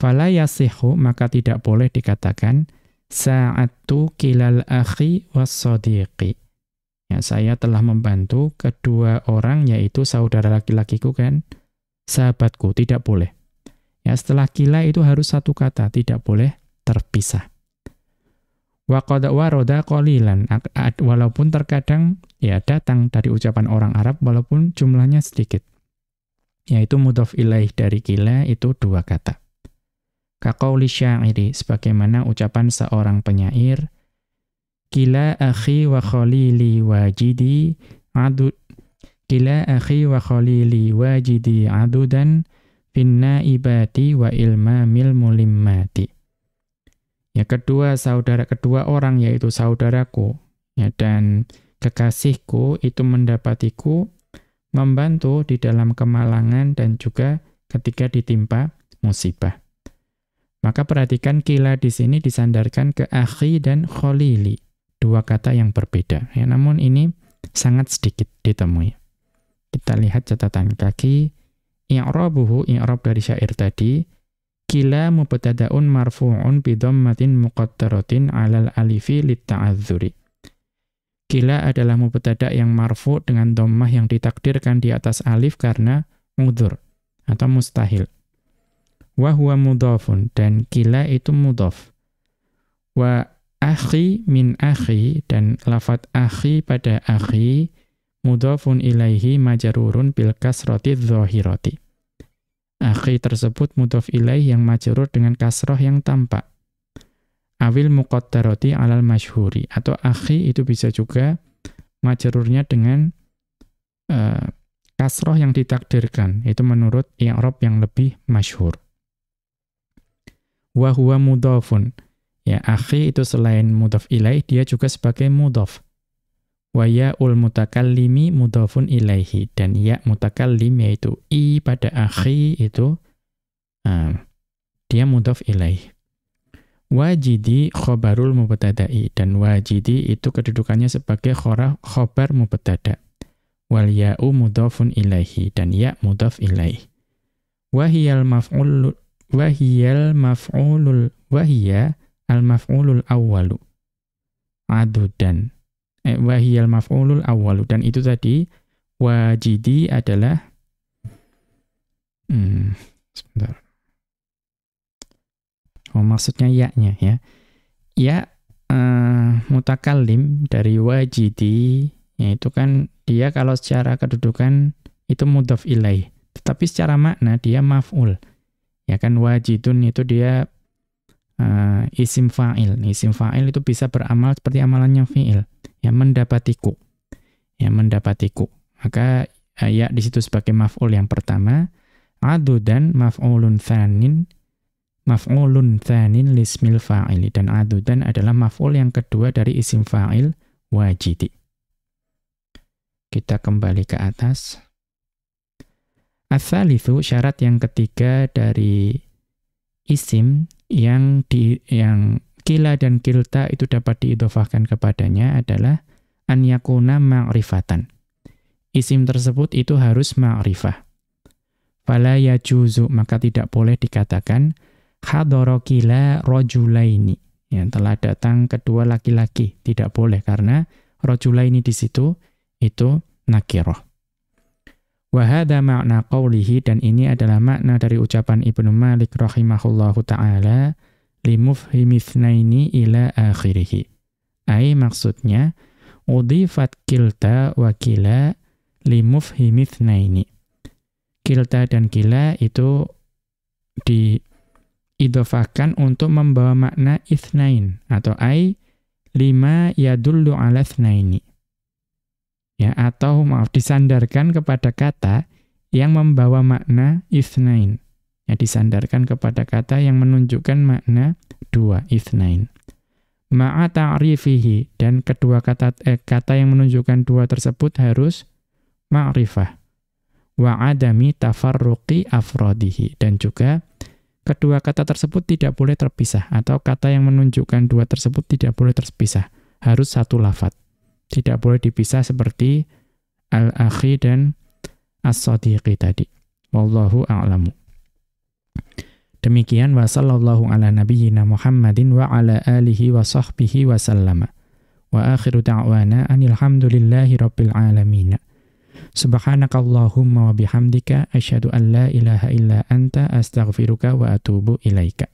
Fala yasihu maka tidak boleh dikatakan Sa'atu kilal akhi wassadiqi. Ya, saya telah membantu kedua orang yaitu saudara laki-lakiku kan sahabatku, tidak boleh. Ya, setelah kila itu harus satu kata, tidak boleh terpisah. Wa qad warada qalilan walaupun terkadang ya datang dari ucapan orang Arab walaupun jumlahnya sedikit. Yaitu mudhaf ilaih dari kila itu dua kata. Kaqauli syairi, sebagaimana ucapan seorang penyair, Kila akhi wa khalili wajidi adu Kila akhi wa khalili wajidi adudan finna ibati wa ilmamil mulimmati. Ya kedua saudara kedua orang yaitu saudaraku ya dan kekasihku itu mendapatiku membantu di dalam kemalangan dan juga ketika ditimpa musibah. Maka perhatikan kila di sini disandarkan ke akhi dan kholili. Dua kata yang berbeda. Ya, namun ini sangat sedikit ditemui. Kita lihat catatan kaki. I'rabuhu, i'rab dari syair tadi. Kila mubtada'un marfu'un bidhammatin muqattaratin alal alifi litta'adzuri. Kila adalah mubtada' yang marfu' dengan dhammah yang ditakdirkan di atas alif karena mudur atau mustahil wa huwa mudhafun dan kila itu mudhaf. Wa akhi min akhi dan lafat akhi pada akhi mudhafun ilaihi majrurun bil kasrati dhahirati. Akhi tersebut mudhaf ilaih yang majrur dengan kasroh yang tampak. Awil muqattarati alal masyhuri atau akhi itu bisa juga majrurnya dengan uh, kasroh yang ditakdirkan itu menurut i'rab yang lebih masyhur wa huwa mudhafun. Ya, akhi itu selain mudhaf ilaih dia juga sebagai mudhaf. Wa ya'ul mutakallimi mudhafun ilaihi dan ya mutakallim yaitu i pada akhi itu uh, dia mudhaf ilaih. Wajidi khobarul mubtada'i dan wajidi itu kedudukannya sebagai khobar mubtada. Wal ya'u mudhafun ilaihi dan ya mudhaf ilaih. Wahiyal maf'ul wahiyal maf'ulul wahiya al maf'ulul awwalu. Adudan. Eh, wahiyal maf'ulul awwalu. Dan itu tadi wajidi adalah hmm, sebentar. Oh maksudnya ya-nya ya. Ya uh, mutakallim dari wajidi yaitu kan dia kalau secara kedudukan itu mudhaf ilaih. Tetapi secara makna dia maf'ul Ya kan wajidun itu dia uh, isim fa'il. Isim fa'il itu bisa beramal seperti amalannya fi'il. Ya mendapatiku. Ya mendapatiku. Maka uh, ya di situ sebagai maf'ul yang pertama. Adu dan maf'ulun thanin. Maf'ulun thanin lismil fa'ili. Dan adu dan adalah maf'ul yang kedua dari isim fa'il wajidi. Kita kembali ke atas. Asalisu syarat yang ketiga dari isim yang di yang kila dan kilta itu dapat diidofahkan kepadanya adalah an yakuna ma'rifatan. Isim tersebut itu harus ma'rifah. Fala yajuzu maka tidak boleh dikatakan hadara kila rajulaini. Yang telah datang kedua laki-laki, tidak boleh karena rajulaini di situ itu nakirah. Wahada makna qawlihi dan ini adalah makna dari ucapan Ibnu Malik rahimahullahu ta'ala limufhimithnaini ila akhirihi. Ai maksudnya, udifat kilta wa kila limufhimithnaini. Kilta dan kila itu diidofahkan untuk membawa makna ithnain atau ai lima yadullu ala ithnaini ya atau maaf disandarkan kepada kata yang membawa makna ithnain ya disandarkan kepada kata yang menunjukkan makna dua ithnain ma'a ta'rifihi dan kedua kata eh, kata yang menunjukkan dua tersebut harus ma'rifah. Wa adami tafarruqi afrodihi dan juga kedua kata tersebut tidak boleh terpisah atau kata yang menunjukkan dua tersebut tidak boleh terpisah harus satu lafat tidak boleh dipisah seperti al-akhi dan as-sadiqi tadi wallahu a'lamu Demikian wa sallallahu ala nabiyyina Muhammadin wa ala alihi wa sahbihi wa sallama. Wa akhiru da'wana anil hamdulillahi rabbil alamin. Subhanakallahumma wa bihamdika asyhadu an la ilaha illa anta astaghfiruka wa atubu ilaika.